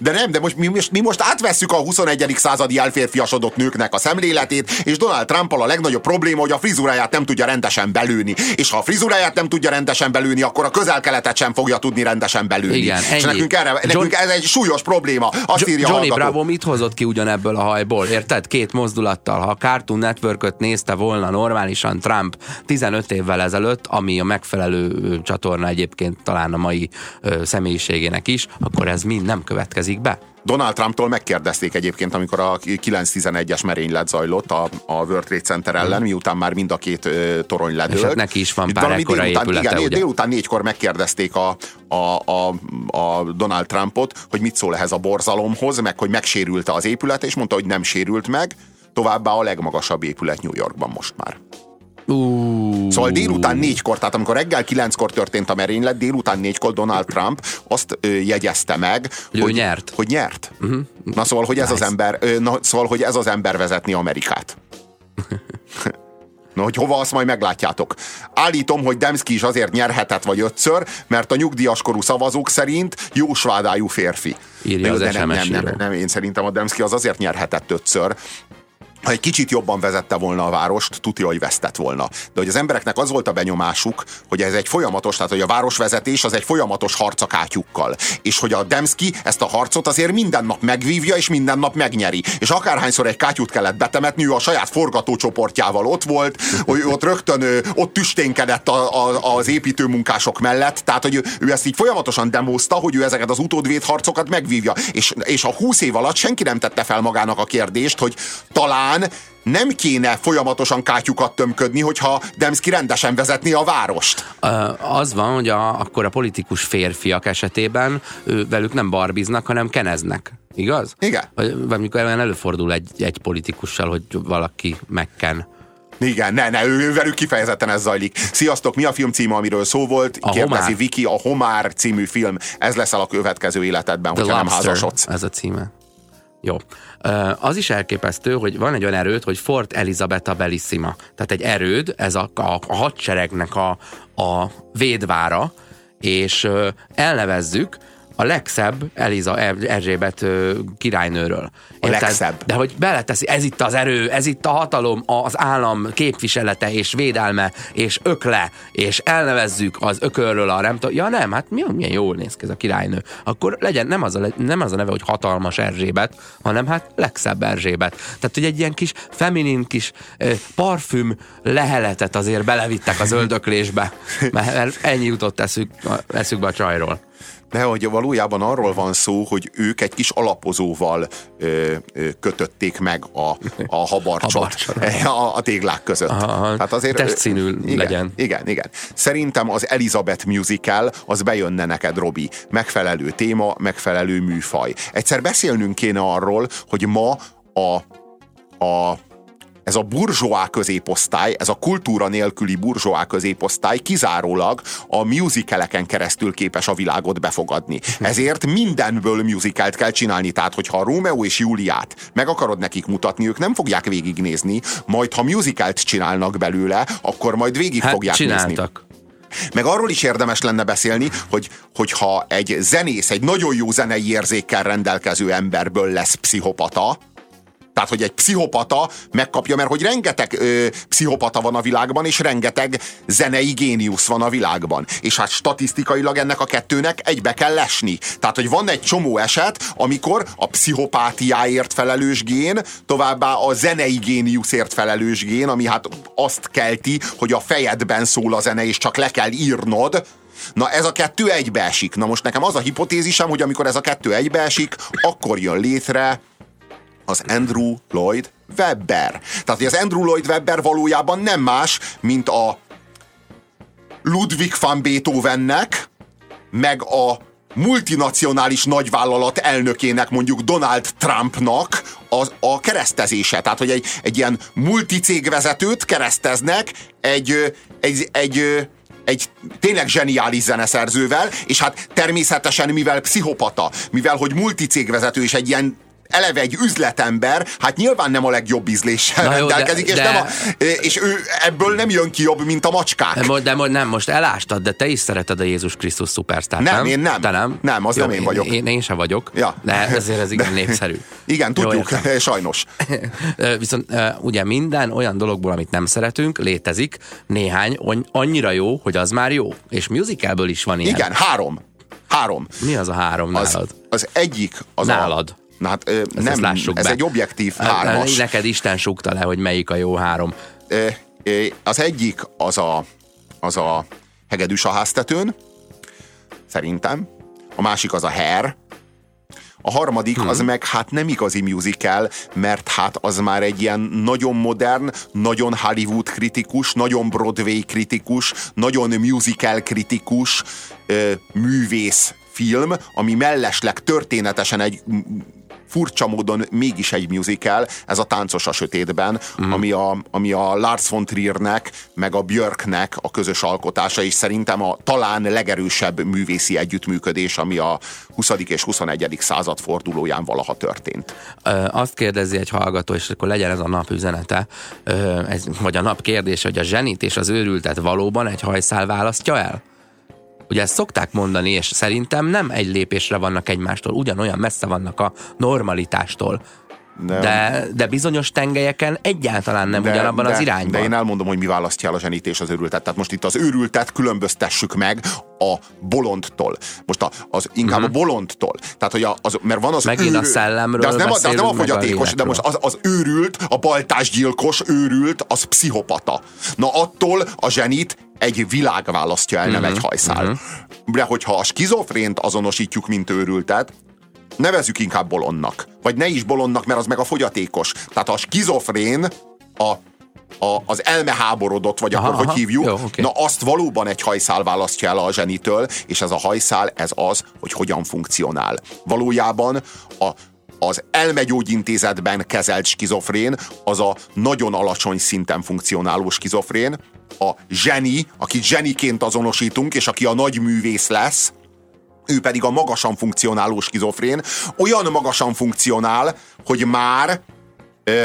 B: De nem, de most mi, most mi most átvesszük a 21. századi elférfiasodott nőknek a szemléletét, és Donald trump a legnagyobb probléma, hogy a frizuráját nem tudja rendesen belőni. És ha a frizuráját nem tudja rendesen belőni, akkor a közel-keletet sem fogja tudni rendesen belőni.
C: Igen,
B: és nekünk, erre, John... nekünk ez egy súlyos probléma. Azt írja
C: Johnny Bravo mit hozott ki ugyanebből a hajból? Érted? Két mozdulattal. Ha a Cartoon network nézte volna normálisan Trump 15 évvel ezelőtt, ami a megfelelő csatorna egyébként talán a mai ö, személyiségének is, akkor ez mind nem következik be.
B: Donald Trumptól megkérdezték egyébként, amikor a 9-11-es merénylet zajlott a, a World Trade Center ellen, miután már mind a két ö, torony ledőlt.
C: És hát neki is van pár ekkora
B: délután,
C: épülete,
B: igen,
C: ugye?
B: délután négykor megkérdezték a, a, a, a Donald Trumpot, hogy mit szól ehhez a borzalomhoz, meg hogy megsérült az épület, és mondta, hogy nem sérült meg, továbbá a legmagasabb épület New Yorkban most már.
C: Uh,
B: Szóval délután négykor, tehát amikor reggel kilenckor történt a merénylet, délután négykor Donald Trump azt ö, jegyezte meg,
C: Hogy ő nyert.
B: Hogy nyert. Uh-huh. Na szóval, hogy ez az ember, ö, na, szóval, hogy ez az ember vezetni Amerikát. Na, hogy hova, azt majd meglátjátok. Állítom, hogy Demszki is azért nyerhetett vagy ötször, mert a nyugdíjaskorú szavazók szerint jósvádájú férfi.
C: Írja az
B: de nem, nem, nem, nem, én szerintem a Demszki az azért nyerhetett ötször, ha egy kicsit jobban vezette volna a várost, tudja, hogy vesztett volna. De hogy az embereknek az volt a benyomásuk, hogy ez egy folyamatos, tehát hogy a városvezetés az egy folyamatos harc a kátyukkal. És hogy a Demszki ezt a harcot azért minden nap megvívja, és minden nap megnyeri. És akárhányszor egy kátyút kellett betemetni, ő a saját forgatócsoportjával ott volt, hogy ott rögtön ott tüsténkedett a, a, az építőmunkások mellett, tehát hogy ő, ő ezt így folyamatosan demózta, hogy ő ezeket az utódvéd harcokat megvívja. És, és a 20 év alatt senki nem tette fel magának a kérdést, hogy talán nem kéne folyamatosan kátyukat tömködni, hogyha Demszki rendesen vezetné a várost.
C: Az van, hogy a, akkor a politikus férfiak esetében ő, velük nem barbiznak, hanem keneznek. Igaz?
B: Igen.
C: Vagy, vagy amikor olyan előfordul egy, egy politikussal, hogy valaki megken.
B: Igen, ne, ne, ő, velük kifejezetten ez zajlik. Sziasztok, mi a film címe, amiről szó volt?
C: A
B: Kérdezi
C: Homár.
B: Viki, a Homár című film. Ez leszel a következő életedben, hogyha nem házasodsz.
C: ez a címe. Jó. Az is elképesztő, hogy van egy olyan erőd, hogy Fort Elizabeth Bellissima. Tehát egy erőd, ez a, a, a hadseregnek a, a védvára, és elnevezzük a legszebb Eliza Erzsébet királynőről.
B: A legszebb.
C: De hogy beleteszi, ez itt az erő, ez itt a hatalom, az állam képviselete és védelme, és ökle, és elnevezzük az ökölről a nem. Ja nem, hát mi, milyen jól néz ki ez a királynő. Akkor legyen nem az, a, nem az a neve, hogy hatalmas Erzsébet, hanem hát legszebb Erzsébet. Tehát, hogy egy ilyen kis feminin kis parfüm leheletet azért belevittek az öldöklésbe, mert ennyi jutott eszük, eszükbe a csajról.
B: De hogy valójában arról van szó, hogy ők egy kis alapozóval ö, ö, kötötték meg a, a habarcsot a, a téglák között.
C: Aha, testszínű
B: igen,
C: legyen.
B: Igen, igen. Szerintem az Elizabeth musical az bejönne neked, Robi. Megfelelő téma, megfelelő műfaj. Egyszer beszélnünk kéne arról, hogy ma a, a ez a burzsóá középosztály, ez a kultúra nélküli burzsóá középosztály kizárólag a musicaleken keresztül képes a világot befogadni. Ezért mindenből musicalt kell csinálni, tehát hogyha a Rómeó és Júliát meg akarod nekik mutatni, ők nem fogják végignézni, majd ha musicalt csinálnak belőle, akkor majd végig
C: Hát
B: fogják nézni.
C: csináltak.
B: Meg arról is érdemes lenne beszélni, hogy, hogyha egy zenész, egy nagyon jó zenei érzékkel rendelkező emberből lesz pszichopata, tehát, hogy egy pszichopata megkapja, mert hogy rengeteg ö, pszichopata van a világban, és rengeteg zenei géniusz van a világban. És hát statisztikailag ennek a kettőnek egybe kell lesni. Tehát, hogy van egy csomó eset, amikor a pszichopátiáért felelős gén, továbbá a zenei géniuszért felelős gén, ami hát azt kelti, hogy a fejedben szól a zene, és csak le kell írnod, Na ez a kettő egybeesik. Na most nekem az a hipotézisem, hogy amikor ez a kettő egybeesik, akkor jön létre az Andrew Lloyd Webber. Tehát, hogy az Andrew Lloyd Webber valójában nem más, mint a Ludwig van Beethovennek, meg a multinacionális nagyvállalat elnökének, mondjuk Donald Trumpnak az, a keresztezése. Tehát, hogy egy, egy ilyen multicégvezetőt kereszteznek egy, egy, egy, egy tényleg zseniális zeneszerzővel, és hát természetesen, mivel pszichopata, mivel hogy multicégvezető és egy ilyen eleve egy üzletember, hát nyilván nem a legjobb ízléssel
C: Na jó, de-
B: rendelkezik, és,
C: de-
B: nem a, és ő ebből nem jön ki jobb, mint a macskák.
C: De, de mo- nem, most elástad, de te is szereted a Jézus Krisztus szupersztárt,
B: Nem,
C: nem?
B: én nem.
C: Te nem?
B: Nem, az nem én vagyok.
C: Én, én sem vagyok,
B: Ja.
C: de ezért ez igen népszerű.
B: Igen,
C: Jó,
B: tudjuk,
C: értem.
B: sajnos.
C: Viszont ugye minden olyan dologból, amit nem szeretünk, létezik néhány annyira jó, hogy az már jó. És musicalből is van ilyen.
B: Igen, három. Három.
C: Mi az a három
B: Az,
C: nálad?
B: az egyik az
C: Nálad.
B: Na hát, ö,
C: Ezt,
B: nem,
C: ezt lássuk
B: ez
C: be.
B: egy objektív
C: Ö,
B: hármas.
C: Neked Isten súgta le, hogy melyik a jó három.
B: Ö, ö, Az egyik az a, az a hegedűs a háztetőn, szerintem. a másik az a Hair, a harmadik hmm. az meg hát nem igazi musical, mert hát az már egy ilyen nagyon modern, nagyon Hollywood kritikus, nagyon Broadway kritikus, nagyon musical kritikus ö, művész film, ami mellesleg történetesen egy furcsa módon mégis egy musical, ez a Táncos a sötétben, mm. ami, a, ami a Lars von Triernek, meg a Björknek a közös alkotása, és szerintem a talán legerősebb művészi együttműködés, ami a 20. és 21. század fordulóján valaha történt.
C: Ö, azt kérdezi egy hallgató, és akkor legyen ez a nap üzenete, ö, ez, vagy a nap kérdése, hogy a zsenit és az őrültet valóban egy hajszál választja el? Ugye ezt szokták mondani, és szerintem nem egy lépésre vannak egymástól, ugyanolyan messze vannak a normalitástól. De, de, de bizonyos tengelyeken egyáltalán nem de, ugyanabban
B: de,
C: az irányban.
B: De én elmondom, hogy mi választja el a zsenit és az őrültet. Tehát most itt az őrültet különböztessük meg a bolondtól. Most a, az inkább mm-hmm. a bolondtól. Tehát, hogy a, az, mert van az
C: Megint őrül, a szellemről
B: de az nem, a, de az nem a fogyatékos, a de most az, az őrült, a baltásgyilkos őrült, az pszichopata. Na attól a zsenit egy világ választja el, mm-hmm. nem egy mhm. hajszál. Mm-hmm. De hogyha a skizofrént azonosítjuk, mint őrültet, nevezzük inkább bolondnak. Vagy ne is bolondnak, mert az meg a fogyatékos. Tehát a skizofrén a a, az elmeháborodott, vagy aha, akkor aha, hogy hívjuk, jó, okay. na azt valóban egy hajszál választja el a zsenitől, és ez a hajszál, ez az, hogy hogyan funkcionál. Valójában a, az elmegyógyintézetben kezelt skizofrén, az a nagyon alacsony szinten funkcionáló skizofrén, a zseni, akit zseniként azonosítunk, és aki a nagy művész lesz, ő pedig a magasan funkcionáló skizofrén, olyan magasan funkcionál, hogy már ö,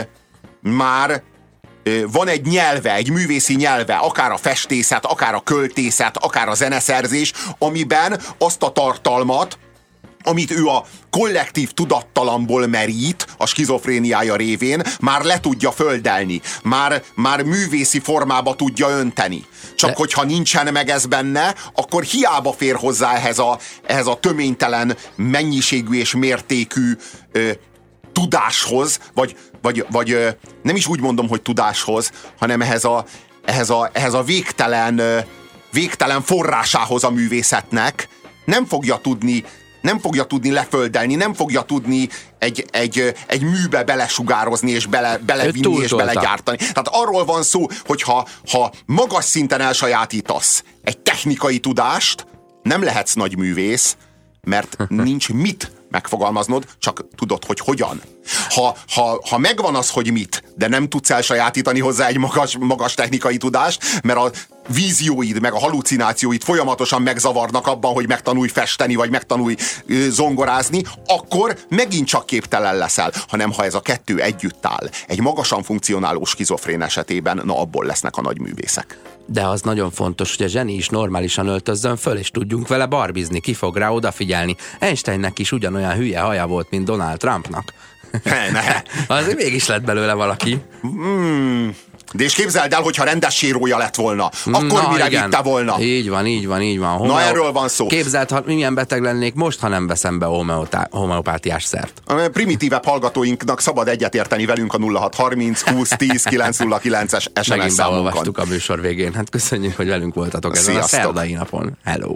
B: már van egy nyelve, egy művészi nyelve, akár a festészet, akár a költészet, akár a zeneszerzés, amiben azt a tartalmat, amit ő a kollektív tudattalamból merít a skizofréniája révén, már le tudja földelni, már, már művészi formába tudja önteni. Csak De... hogyha nincsen meg ez benne, akkor hiába fér hozzá ehhez a, ehhez a töménytelen mennyiségű és mértékű ö, tudáshoz, vagy, vagy, vagy ö, nem is úgy mondom, hogy tudáshoz, hanem ehhez a, ehhez a, ehhez a végtelen, ö, végtelen forrásához a művészetnek, nem fogja tudni nem fogja tudni leföldelni, nem fogja tudni egy, egy, egy műbe belesugározni, és bele, belevinni, és belegyártani. Tehát arról van szó, hogy ha, ha magas szinten elsajátítasz egy technikai tudást, nem lehetsz nagy művész, mert nincs mit megfogalmaznod, csak tudod, hogy hogyan. Ha, ha, ha megvan az, hogy mit, de nem tudsz elsajátítani hozzá egy magas, magas technikai tudást, mert a vízióid, meg a halucinációid folyamatosan megzavarnak abban, hogy megtanulj festeni, vagy megtanulj zongorázni, akkor megint csak képtelen leszel, hanem ha ez a kettő együtt áll, egy magasan funkcionáló skizofrén esetében, na abból lesznek a nagy művészek.
C: De az nagyon fontos, hogy a zseni is normálisan öltözzön föl, és tudjunk vele barbizni, ki fog rá odafigyelni. Einsteinnek is ugyanolyan hülye haja volt, mint Donald Trumpnak.
B: Ne, ne.
C: Azért mégis lett belőle valaki.
B: Mm, de és képzeld el, hogyha rendes sérója lett volna, akkor Na, mire igen. vitte volna?
C: Így van, így van, így van.
B: Homeo... Na erről van szó.
C: Képzeld, ha milyen beteg lennék most, ha nem veszem be homeopátiás szert.
B: A primitívebb hallgatóinknak szabad egyetérteni velünk a 0630 20 10 909-es SMS
C: Megint beolvastuk a műsor végén. Hát köszönjük, hogy velünk voltatok ezen a szerdai napon. Hello!